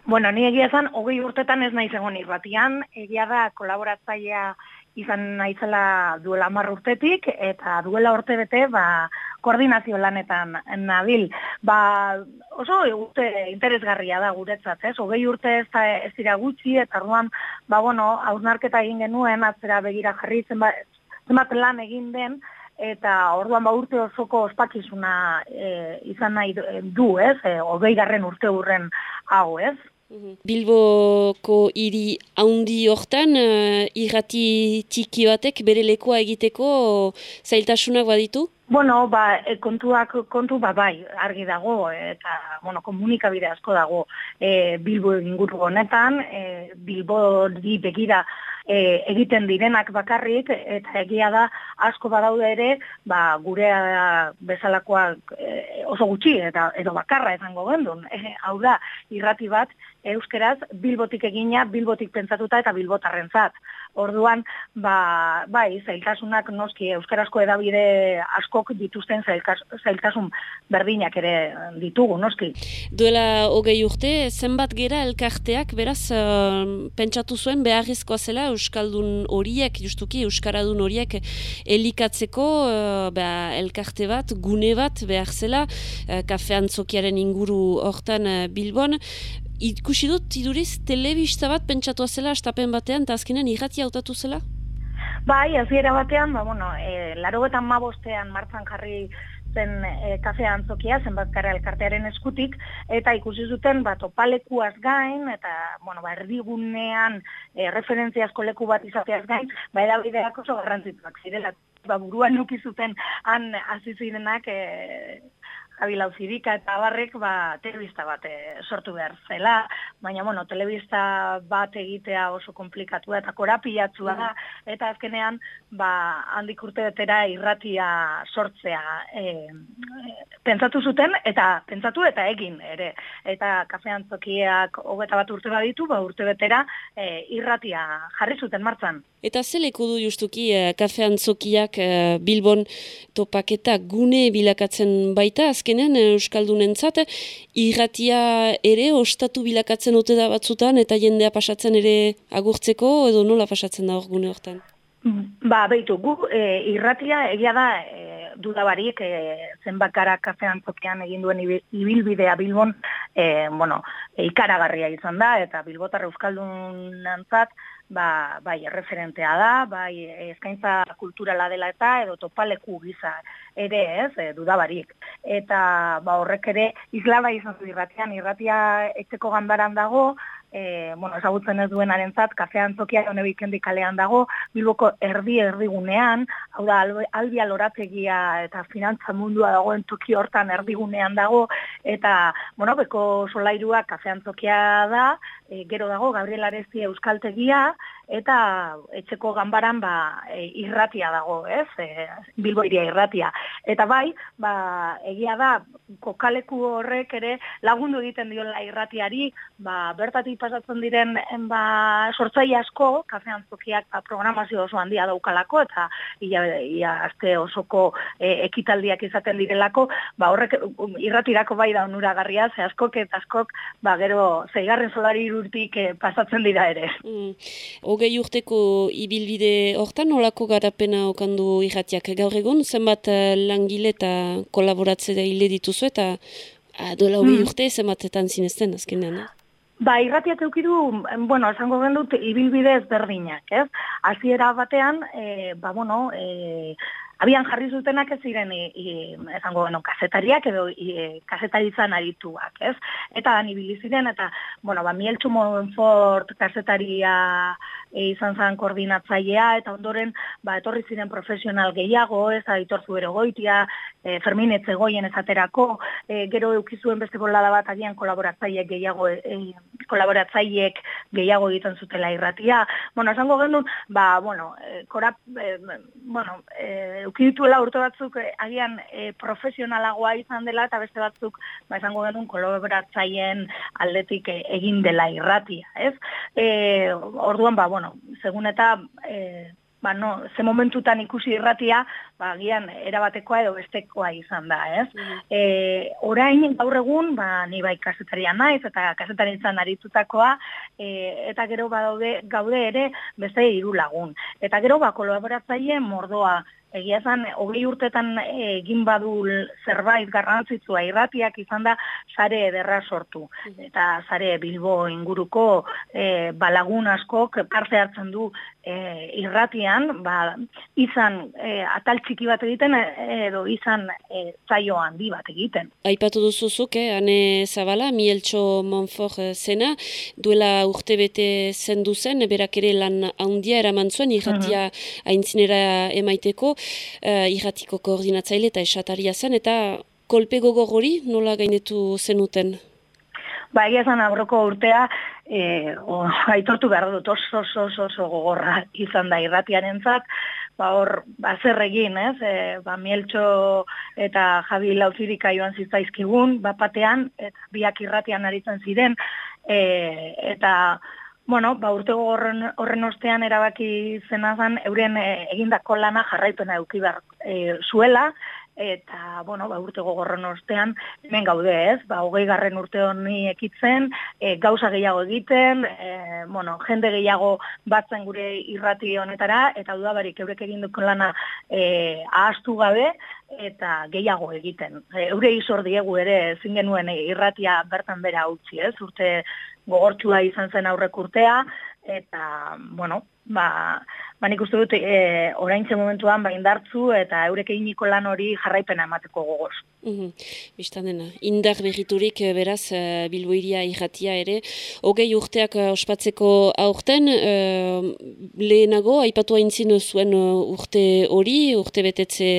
Bueno, ni egia zan, hogei urtetan ez nahi zegoen irratian, egia da kolaboratzailea izan naizela duela hamar urtetik, eta duela urte bete, ba, koordinazio lanetan nabil. Ba, oso urte interesgarria da guretzat, ez? Hogei urte ez, da, ez dira gutxi, eta orduan, ba, bueno, hausnarketa egin genuen, atzera begira jarri zenbat, zenbat lan egin den, eta orduan ba urte osoko ospakizuna e, izan nahi du, ez? E, hogei garren urte hurren hau, ez? Bilboko hiri haundi hortan, uh, irrati txiki batek bere lekoa egiteko zailtasunak baditu? Bueno, ba, e, kontuak kontu ba, bai, argi dago, eta bueno, komunikabide asko dago e, Bilbo inguru honetan, e, Bilbo di begira e, egiten direnak bakarrik, eta egia da asko badaude ere, ba, gure bezalakoak e, oso gutxi, eta edo bakarra izango gendun. E, hau da, irrati bat, euskeraz, bilbotik egina, bilbotik pentsatuta eta bilbotarrentzat. Orduan, ba, bai, zailtasunak noski euskarazko edabide askok dituzten zailtasun berdinak ere ditugu, noski. Duela hogei urte, zenbat gera elkarteak, beraz, uh, pentsatu zuen beharrizkoa zela euskaldun horiek, justuki euskaradun horiek elikatzeko uh, elkarte bat, gune bat behar zela, kafean zokiaren inguru hortan Bilbon, ikusi dut iduriz telebista bat pentsatu zela astapen batean eta azkenean irrati hautatu zela? Bai, aziera batean, ba, bueno, e, laro eta mabostean martzan jarri zen e, kafean zokia, zenbat gara elkartearen eskutik, eta ikusi zuten bat opalekuaz gain, eta bueno, ba, erdigunean e, referentziazko leku bat izateaz gain, ba, edabideak oso garrantzituak zirela, ba, buruan nuki zuten han azizirenak e, Javi Lauzirika eta barrek ba, telebista bat eh, sortu behar zela, baina bueno, telebista bat egitea oso komplikatu eta korapilatzua da, eta azkenean ba, handik urte betera irratia sortzea e, pentsatu zuten eta pentsatu eta egin ere. Eta kafean zokiak hogeta bat urte baditu, ba, urte betera e, irratia jarri zuten martzan. Eta zeleko du justuki kafean zokiak Bilbon topaketa gune bilakatzen baita, azkenean Euskaldunentzat irratia ere ostatu bilakatzen ote da batzutan eta jendea pasatzen ere agurtzeko edo nola pasatzen da hor hortan? Ba, behitu, gu e, irratia egia da e, dudabarik e, zenbakara kafean zokian egin duen ibilbidea Bilbon e, bueno, ikaragarria izan da eta Bilbotar Euskaldun nantzat ba, bai, referentea da, bai, eskaintza kulturala dela eta edo topaleku giza ere ez, e, dudabarik. Eta ba, horrek ere, islaba izan du irratian, irratia etxeko gandaran dago, e, bueno, ezagutzen ez duen arentzat, kafean zokia hone bikendi kalean dago, bilboko erdi erdigunean, hau da, albia lorategia eta finantza mundua dagoen toki hortan erdigunean dago, eta, bueno, beko solairua kafean zokia da, e, gero dago Gabriel Aresti euskaltegia, eta etxeko ganbaran ba, e, irratia dago, ez? E, Bilbo iria irratia. Eta bai, ba, egia da, kokaleku horrek ere lagundu egiten diola irratiari, ba, bertatik pasatzen diren ba, sortzaile asko, kafean zokiak ba, programazio oso handia daukalako, eta ia, ia aste osoko e, ekitaldiak izaten direlako, ba, horrek um, irratirako bai da onuragarria, ze askok eta askok, ba, gero, zeigarren solari irurtik eh, pasatzen dira ere. Mm. Hogei urteko ibilbide hortan nolako garapena okandu irratiak gaur egun, zenbat eh, langile eta kolaboratze da hile dituzu eta ah, duela hogei Mm. urte zenbatetan zinezten azkenean. Eh? Ba, irratiak eukidu, bueno, esango gendut, ibilbide ezberdinak, ez? Hasiera batean, e, ba, bueno, e, abian jarri zutenak ez ziren, i, i, esango geno, kasetariak edo i, kasetaritzan arituak, ez? Eta dan ibili ziren, eta, bueno, ba, Mieltxu Monfort kasetaria e, izan zen koordinatzailea, eta ondoren, ba, etorri ziren profesional gehiago, ez, Aitor Zubero goitia, e, Fermin Etzegoien esaterako, e, gero eukizuen beste bolada bat agian kolaboratzaileek gehiago, e, kolaboratzaileek gehiago egiten zutela irratia. Bueno, esango genuen, ba, bueno, korap, e, bueno, e, eukidituela urte batzuk agian e, profesionalagoa izan dela, eta beste batzuk, ba, esango genuen kolaboratzaileen aldetik egin dela irratia, ez? E, orduan, ba, bueno, segun eta... E, ba, no, ze momentutan ikusi irratia, ba, agian erabatekoa edo bestekoa izan da, ez? E, orain gaur egun, ba, ni bai kasetaria naiz eta kasetaritzan aritutakoa, e, eta gero badaude gaude ere beste hiru lagun. Eta gero ba kolaboratzaile mordoa Egia esan, hogei urtetan egin badu zerbait garrantzitsua irratiak izan da sare ederra sortu. Eta sare Bilbo inguruko e, balagun askok parte hartzen du e, irratian, ba, izan e, atal txiki bat egiten e, edo izan e, zaio handi bat egiten. Aipatu duzuzuk, eh, ane Zabala, Mieltxo Monfort eh, zena, duela urte zendu zen, berak ere lan handia eraman zuen, irratia aintzinera emaiteko, uh, irratiko koordinatzaile eta esataria zen, eta kolpe gogor hori nola gainetu zenuten? Ba, egia esan aurreko urtea, e, o, aitortu behar dut oso oso oso, oso gogorra izan da irratiaren zat, ba hor, ba zer egin, ez? E, ba Mieltxo eta Javi Lauzirika joan zitzaizkigun, bapatean, eta biak irratian aritzen ziren, e, eta Bueno, ba, urte horren, horren ostean erabaki zena zen, euren e, egindako lana jarraipena eduki e, zuela, eta, bueno, ba, urte gogorren ostean, hemen gaude ez, ba, hogei garren urte honi ekitzen, e, gauza gehiago egiten, e, bueno, jende gehiago batzen gure irrati honetara, eta dudabarik eurek eginduko lana e, ahaztu gabe, eta gehiago egiten. E, eure izor diegu ere ezin genuen irratia bertan bera utzi, ez? Urte gogortxua izan zen aurrek urtea, eta, bueno, ba, ba nik uste dut e, oraintze momentuan ba indartzu eta eurek eginiko lan hori jarraipena emateko gogoz. Mm Bistan dena, indar berriturik eh, beraz uh, Bilboiria irratia ere, hogei urteak uh, ospatzeko aurten, uh, lehenago, aipatu haintzin zuen urte hori, urte betetze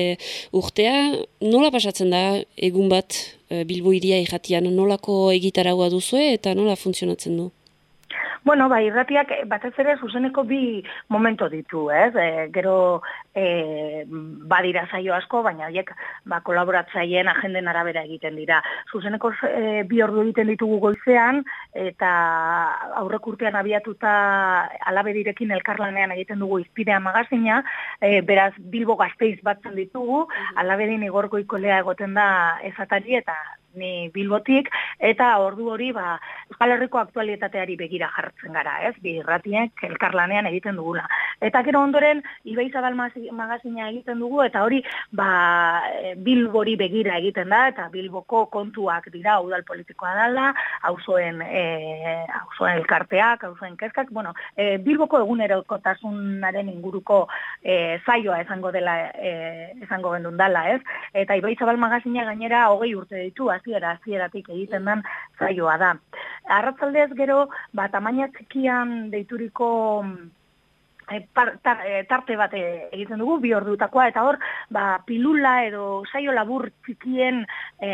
urtea, nola pasatzen da egun bat Bilboiria irratian, nolako egitaragua duzue eta nola funtzionatzen du? Bueno, ba, irratiak batez ere zuzeneko bi momento ditu, ez? E, gero e, badira zaio asko, baina horiek ba, kolaboratzaileen agenden arabera egiten dira. Zuzeneko e, bi ordu egiten ditugu goizean, eta aurrek urtean abiatuta alabedirekin elkarlanean egiten dugu izpidea magazina, e, beraz Bilbo gazteiz batzen ditugu, alabedin igorko ikolea egoten da ezatari eta ni Bilbotik, eta ordu hori ba, Euskal Herriko aktualitateari begira jartzen gara, ez? Bi irratiek elkarlanean egiten dugula. Eta gero ondoren, Ibai Zabal magazina egiten dugu, eta hori ba, Bilbori begira egiten da, eta Bilboko kontuak dira udal politikoa dala, hauzoen e, hauzoen elkarteak, hauzoen kezkak, bueno, e, Bilboko egunerokotasunaren inguruko e, zaioa esango dela, e, esango gendun dala, ez? Eta Ibai Zabal magazina gainera hogei urte ditu, hasiera hasieratik egiten den zaioa da. Arratzaldez gero, ba, tamaina txikian deituriko mm, par, tar, e, tarte bat e, egiten dugu, bi ordutakoa, eta hor, ba, pilula edo saio labur txikien, e,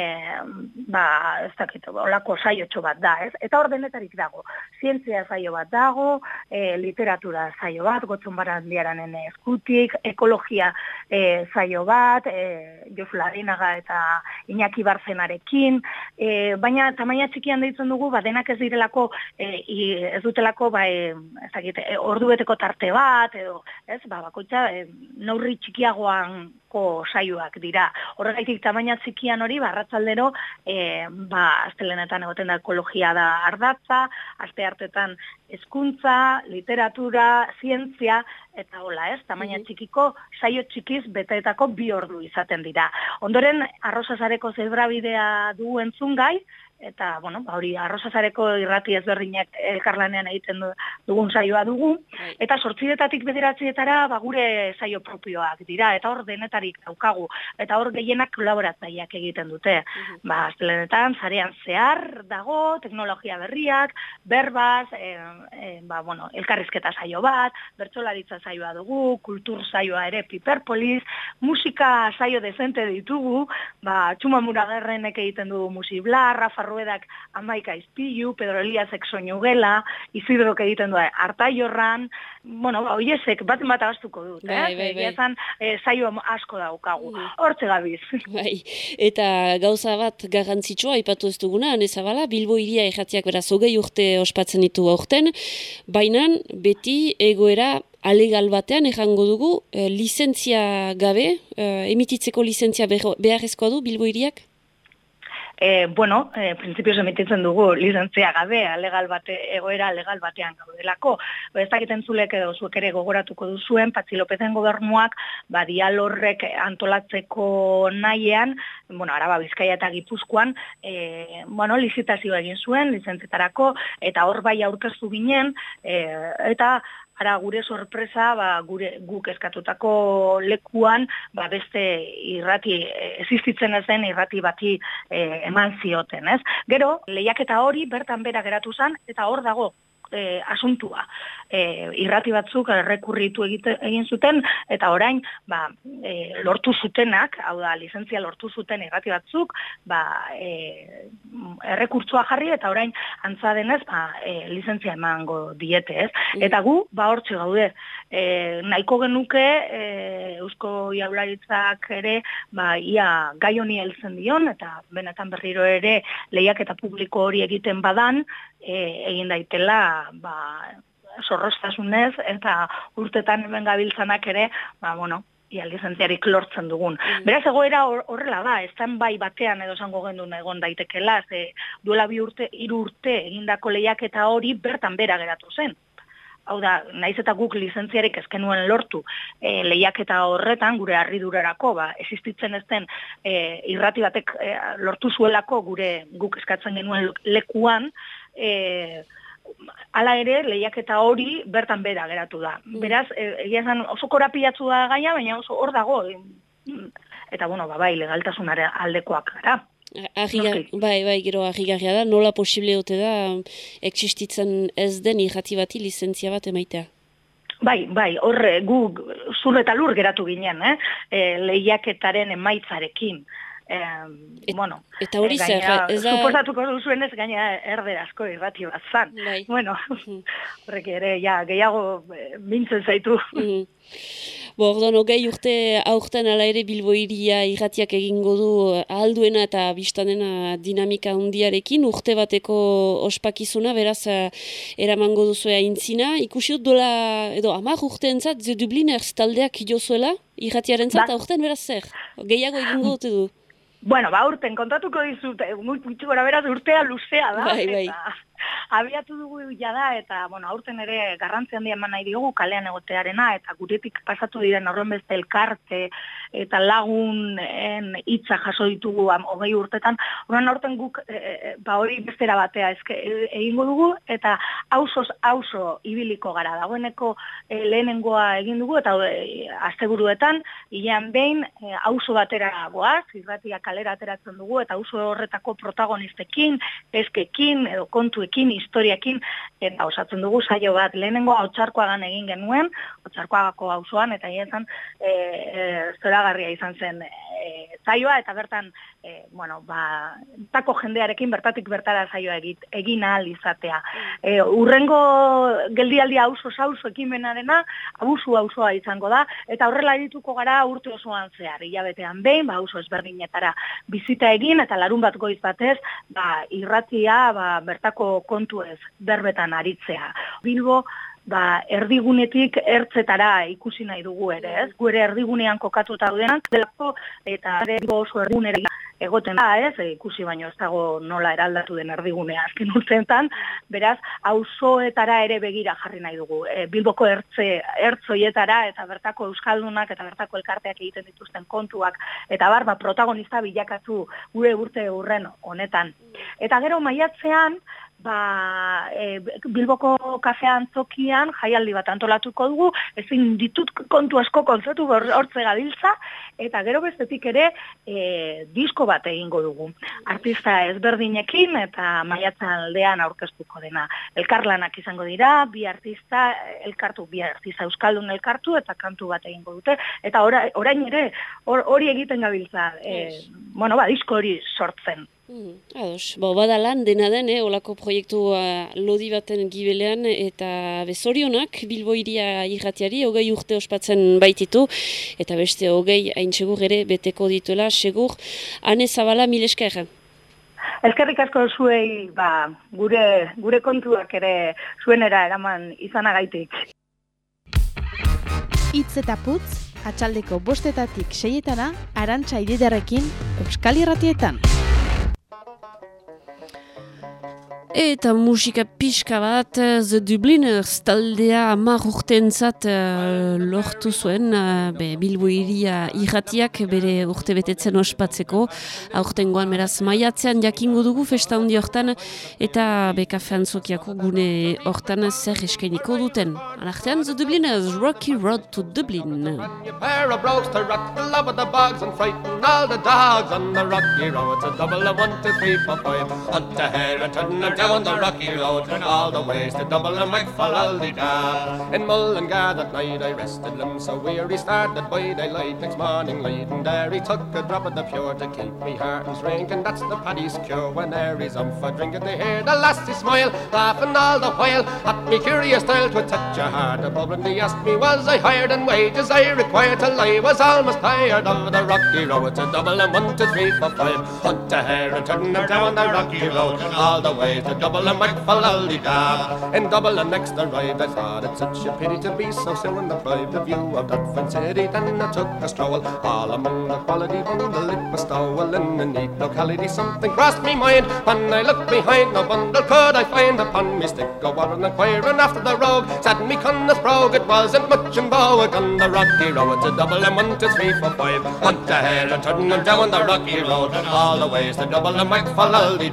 ba, ez dakit, olako saiotxo bat da, ez? Eta hor denetarik dago, zientzia saio bat dago, e, literatura saio bat, gotzon barandiaranen eskutik, ekologia e, saio bat, e, Jos Larinaga eta Iñaki Barzenarekin, e, baina tamaina txikian deitzen dugu, ba, denak ez direlako, e, ez dutelako, ba, e, ez dakit, e, ordu beteko tarte bat, edo, ez, ba, bakoitza, e, neurri txikiagoanko saioak dira. Horregaitik tamaina txikian hori, barratzaldero, e, ba, astelenetan egoten da ekologia da ardatza, aste hartetan hezkuntza, literatura, zientzia, eta hola, ez, tamaina txikiko saio txikiz beteetako bi ordu izaten dira. Ondoren, arrozazareko zebrabidea du entzun gai, eta, bueno, ba, hori, arrozazareko irrati ezberdinak elkarlanean egiten du- dugun saioa dugu, eta sortzidetatik bederatzietara, ba, gure saio propioak dira, eta hor denetarik daukagu, eta hor gehienak kolaboratzaileak egiten dute. Ba, astelenetan, zarean zehar dago, teknologia berriak, berbaz, e, e, ba, bueno, elkarrizketa saio bat, bertsolaritza saioa dugu, kultur saioa ere piperpolis, musika saio dezente ditugu, ba, txuma muragerrenek egiten du musibla, Rafa Ruedak amaika izpilu, Pedro Eliasek soinu gela, Isidrok egiten du hartaiorran, bueno, ba, oiesek bat bat abastuko dut, Bai, eh? bai, bai. Egia esan, eh, saio asko daukagu, hortze gabiz. (laughs) Bai, eta gauza bat garrantzitsua aipatu ez duguna, anezabala, Bilbo iria erratiak beraz hogei urte ospatzen ditu aurten, baina beti egoera alegal batean errango dugu, eh, lizentzia gabe, eh, emititzeko lizentzia beharrezkoa du Bilbo iriak? E, bueno, e, printzipioz emititzen dugu lizentzia gabe, legal bate, egoera legal batean gaudelako. Ba, Ez dakiten zulek edo zuek ere gogoratuko duzuen, Patxi Lopezen gobernuak, ba, dialorrek antolatzeko nahian, bueno, araba bizkaia eta gipuzkoan, e, bueno, lizitazioa egin zuen, lizentzetarako, eta hor bai aurkeztu ginen, e, eta Ara gure sorpresa, ba, gure guk eskatutako lekuan, ba, beste irrati, existitzen ez den irrati bati eh, eman zioten, ez? Gero, lehiaketa hori bertan bera geratu zen, eta hor dago eh, asuntua. Eh, irrati batzuk errekurritu egite, egin zuten, eta orain ba, eh, lortu zutenak, hau da, lizentzia lortu zuten irrati batzuk, ba, eh, errekurtzua jarri, eta orain antza denez, ba, eh, lizentzia emango diete, ez? Eta gu, ba, hortxe gaude, eh, nahiko genuke, eh, Eusko Jaurlaritzak ere, ba, ia gai honi heltzen dion, eta benetan berriro ere lehiaketa publiko hori egiten badan, e, egin daitela ba, zorrostasunez eta urtetan hemen gabiltzanak ere, ba, bueno, ia lizentziarik lortzen dugun. Beraz, egoera hor- horrela da, ez bai batean edo zango gendun egon daitekela, ze duela bi urte, hiru urte egindako lehiaketa hori bertan bera geratu zen. Hau da, naiz eta guk lizentziarik ezkenuen lortu e, lehiaketa horretan, gure harridurarako, ba, existitzen ez den e, irrati batek e, lortu zuelako gure guk eskatzen genuen lekuan, e, Hala ere, lehiaketa hori bertan bera geratu da. Beraz, e, egia esan oso korapilatzu da gaia, baina oso hor dago. e, Eta, bueno, ba, bai, legaltasunare aldekoak gara. Argiga, bai, bai, gero argigarria da, nola posible ote da existitzen ez den irrati bati lizentzia bat emaitea. Bai, bai, horre, gu zur eta lur geratu ginen, eh? E, lehiaketaren emaitzarekin. E, bueno, Eta hori eh, zer, ez da- Suposatuko duzuen ez gaina erderazko irrati bat zan. Bueno, (laughs) horrek ere, ja, gehiago eh, mintzen zaitu. Mhm. Bo, orduan, hogei urte aurten ala ere Bilbo iria irratiak egingo du eh, ahalduena eta biztanena dinamika hundiarekin, urte bateko ospakizuna, beraz, eh, eramango duzu intzina. Ikusi dut dola, edo, amar urte entzat, ze Dubliners taldeak jozuela, irratiaren zat, Ba. aurten beraz zer? Gehiago egingo (laughs) dute du. Bueno, ba, urten kontatuko dizut, eh, gutxi gora beraz urtea luzea da. Bai, bai. Eta, (laughs) abiatu dugu jada eta bueno, aurten ere garrantzi handia eman nahi diogu kalean egotearena eta guretik pasatu diren horren beste elkarte eta lagunen hitza jaso ditugu am, hogei urtetan. Horren aurten guk e, e, ba hori bestera batea ezke, e, egingo dugu eta ausos auso ibiliko gara. Dagoeneko e, lehenengoa egin dugu eta e, asteburuetan hilean behin e, auzo batera goaz, irratia kalera ateratzen dugu eta auzo horretako protagonistekin, eskekin edo kontuekin, historiakin eta osatzen dugu saio bat. Lehenengoa otsarkoagan egin genuen, otsarkoagako auzoan eta hietan e, e, zoragarria izan zen e, zaioa eta bertan e, bueno, ba, tako jendearekin bertatik bertara zaioa egit, egin ahal izatea. E, urrengo geldialdi auzo sauzo ekimenarena abusu auzoa izango da eta horrela dituko gara urte osoan zehar. Ilabetean behin, ba, auzo ezberdinetara bizita egin eta larun bat goiz batez, ba, irratia ba, bertako kontu ez berbetan aritzea. Bilbo, ba, erdigunetik ertzetara ikusi nahi dugu ere, ez? Gure erdigunean kokatuta daudenak, delako, eta oso erdigunera egoten da, ez? E, ikusi baino ez dago nola eraldatu den erdigunea azken (laughs) urteetan, beraz, auzoetara ere begira jarri nahi dugu. E, Bilboko ertze, ertzoietara eta bertako euskaldunak eta bertako elkarteak egiten dituzten kontuak, eta bar, ba, protagonista bilakatu gure urte urren honetan. Eta gero maiatzean, ba, e, Bilboko kafean zokian jaialdi bat antolatuko dugu, ezin ditut kontu asko kontzatu hortze gabiltza, eta gero bestetik ere e, disko bat egingo dugu. Artista ezberdinekin eta maiatzen aldean aurkeztuko dena. Elkarlanak izango dira, bi artista, elkartu, bi artista euskaldun elkartu eta kantu bat egingo dute, eta orain ere hori egiten gabiltza, e, bueno, ba, disko hori sortzen. Mm, ados, bo, badalan dena den, eh, olako proiektu uh, lodi baten gibelean eta bezorionak Bilbo iria irratiari hogei urte ospatzen baititu eta beste hogei hain segur ere beteko dituela, segur, ane zabala mil esker. Ezkerrik asko zuei ba, gure, gure kontuak ere zuenera eraman izanagaitik. Itz eta putz, atxaldeko bostetatik seietana, arantxa ididarekin, Euskal Irratietan. Eta musika pixka bat, eh, The Dubliners taldea amar urtentzat uh, lortu zuen, uh, be, Bilbo iria irratiak bere urte betetzen ospatzeko, aurten goan beraz maiatzean jakingo dugu festa handi hortan, eta be kafean zokiako gune hortan zer eskainiko duten. Anartean, The Dubliners, Rocky Road to Dublin. on of to down the rocky road and all the ways to double and McFallaldy In Mullingar that night I rested them so weary started by daylight next morning late and there he took a drop of the pure to keep me heart and drink and that's the paddy's cure. When there is um for drinking they hear the lassie smile laughing all the while. At me curious style to touch a heart a bubbling they asked me was I hired and wages I required till I was almost tired of the rocky road double and one two three four five? Hunt a hare and turn them down the rocky road all the way to double and McFallaldy In Dublin next arrived I thought it such a pity to be so soon deprived of view of that fine city. Then I took a stroll all among the quality bundle It was stowel in a neat locality Something crossed me mind. When I looked behind No bundle could I find upon me stick Go on inquiring after the rogue Said me Connors brogue it wasn't much in Bowick On the rocky road to Dublin one, two, three, four, five. Hunt the hare and turn down the rocky road All the ways to Dublin McFallaldy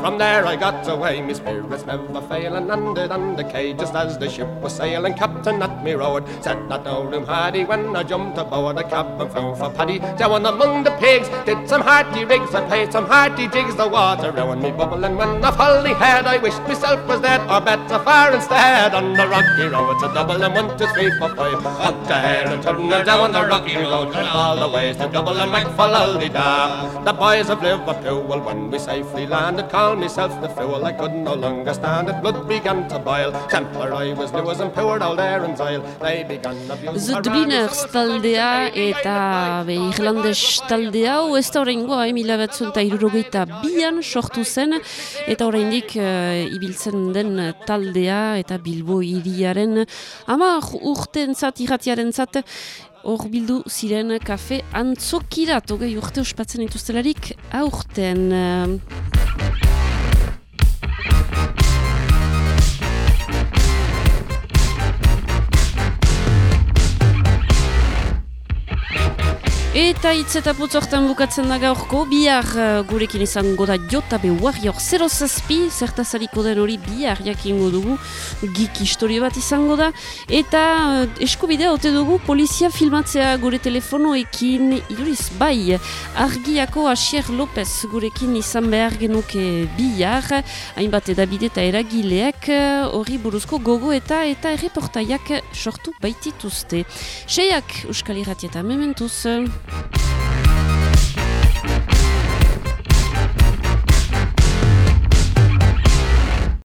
From there I got away me spirits never failing Landed on the quay just as the ship was sailing Captain at me road said that no room When I jumped aboard a cabin flew for Paddy. Down among the pigs did some hearty rigs And played some hearty jigs. The water round me bubbling When I fully had I wished myself was dead Or better far instead. On the rocky road To Dublin one, two, three, four, five Up the hair and turn down the rocky road All the ways to Dublin McFallaldy da The boys of Liverpool when we safely landed Call myself the fool I couldn't no longer stand it blood began to boil. Temper I was new as empowered all there and zile they began abuse The Dubliners taldea eta be, Irlandes taldea hau ez da horrengoa eh, batzun eta irurogeita bian sortu zen eta horrendik uh, ibiltzen den taldea eta Bilbo iriaren ama urten zat, irratiaren zat hor bildu ziren kafe antzokirat, hogei urte ospatzen dituztelarik aurten. Eta hitz eta putz hortan bukatzen da gaurko, bihar uh, gurekin izango da jota be warrior 0 zazpi, zertazariko den hori bihar jakingo dugu, gik historio bat izango da, eta uh, eskubidea ote dugu polizia filmatzea gure telefonoekin, iduriz bai, argiako Asier López gurekin izan behar genuke bihar, hainbat edabide eta eragileak uh, hori buruzko gogo eta eta erreportaiak sortu baitituzte. Seiak Euskal Irratieta mementuz. Música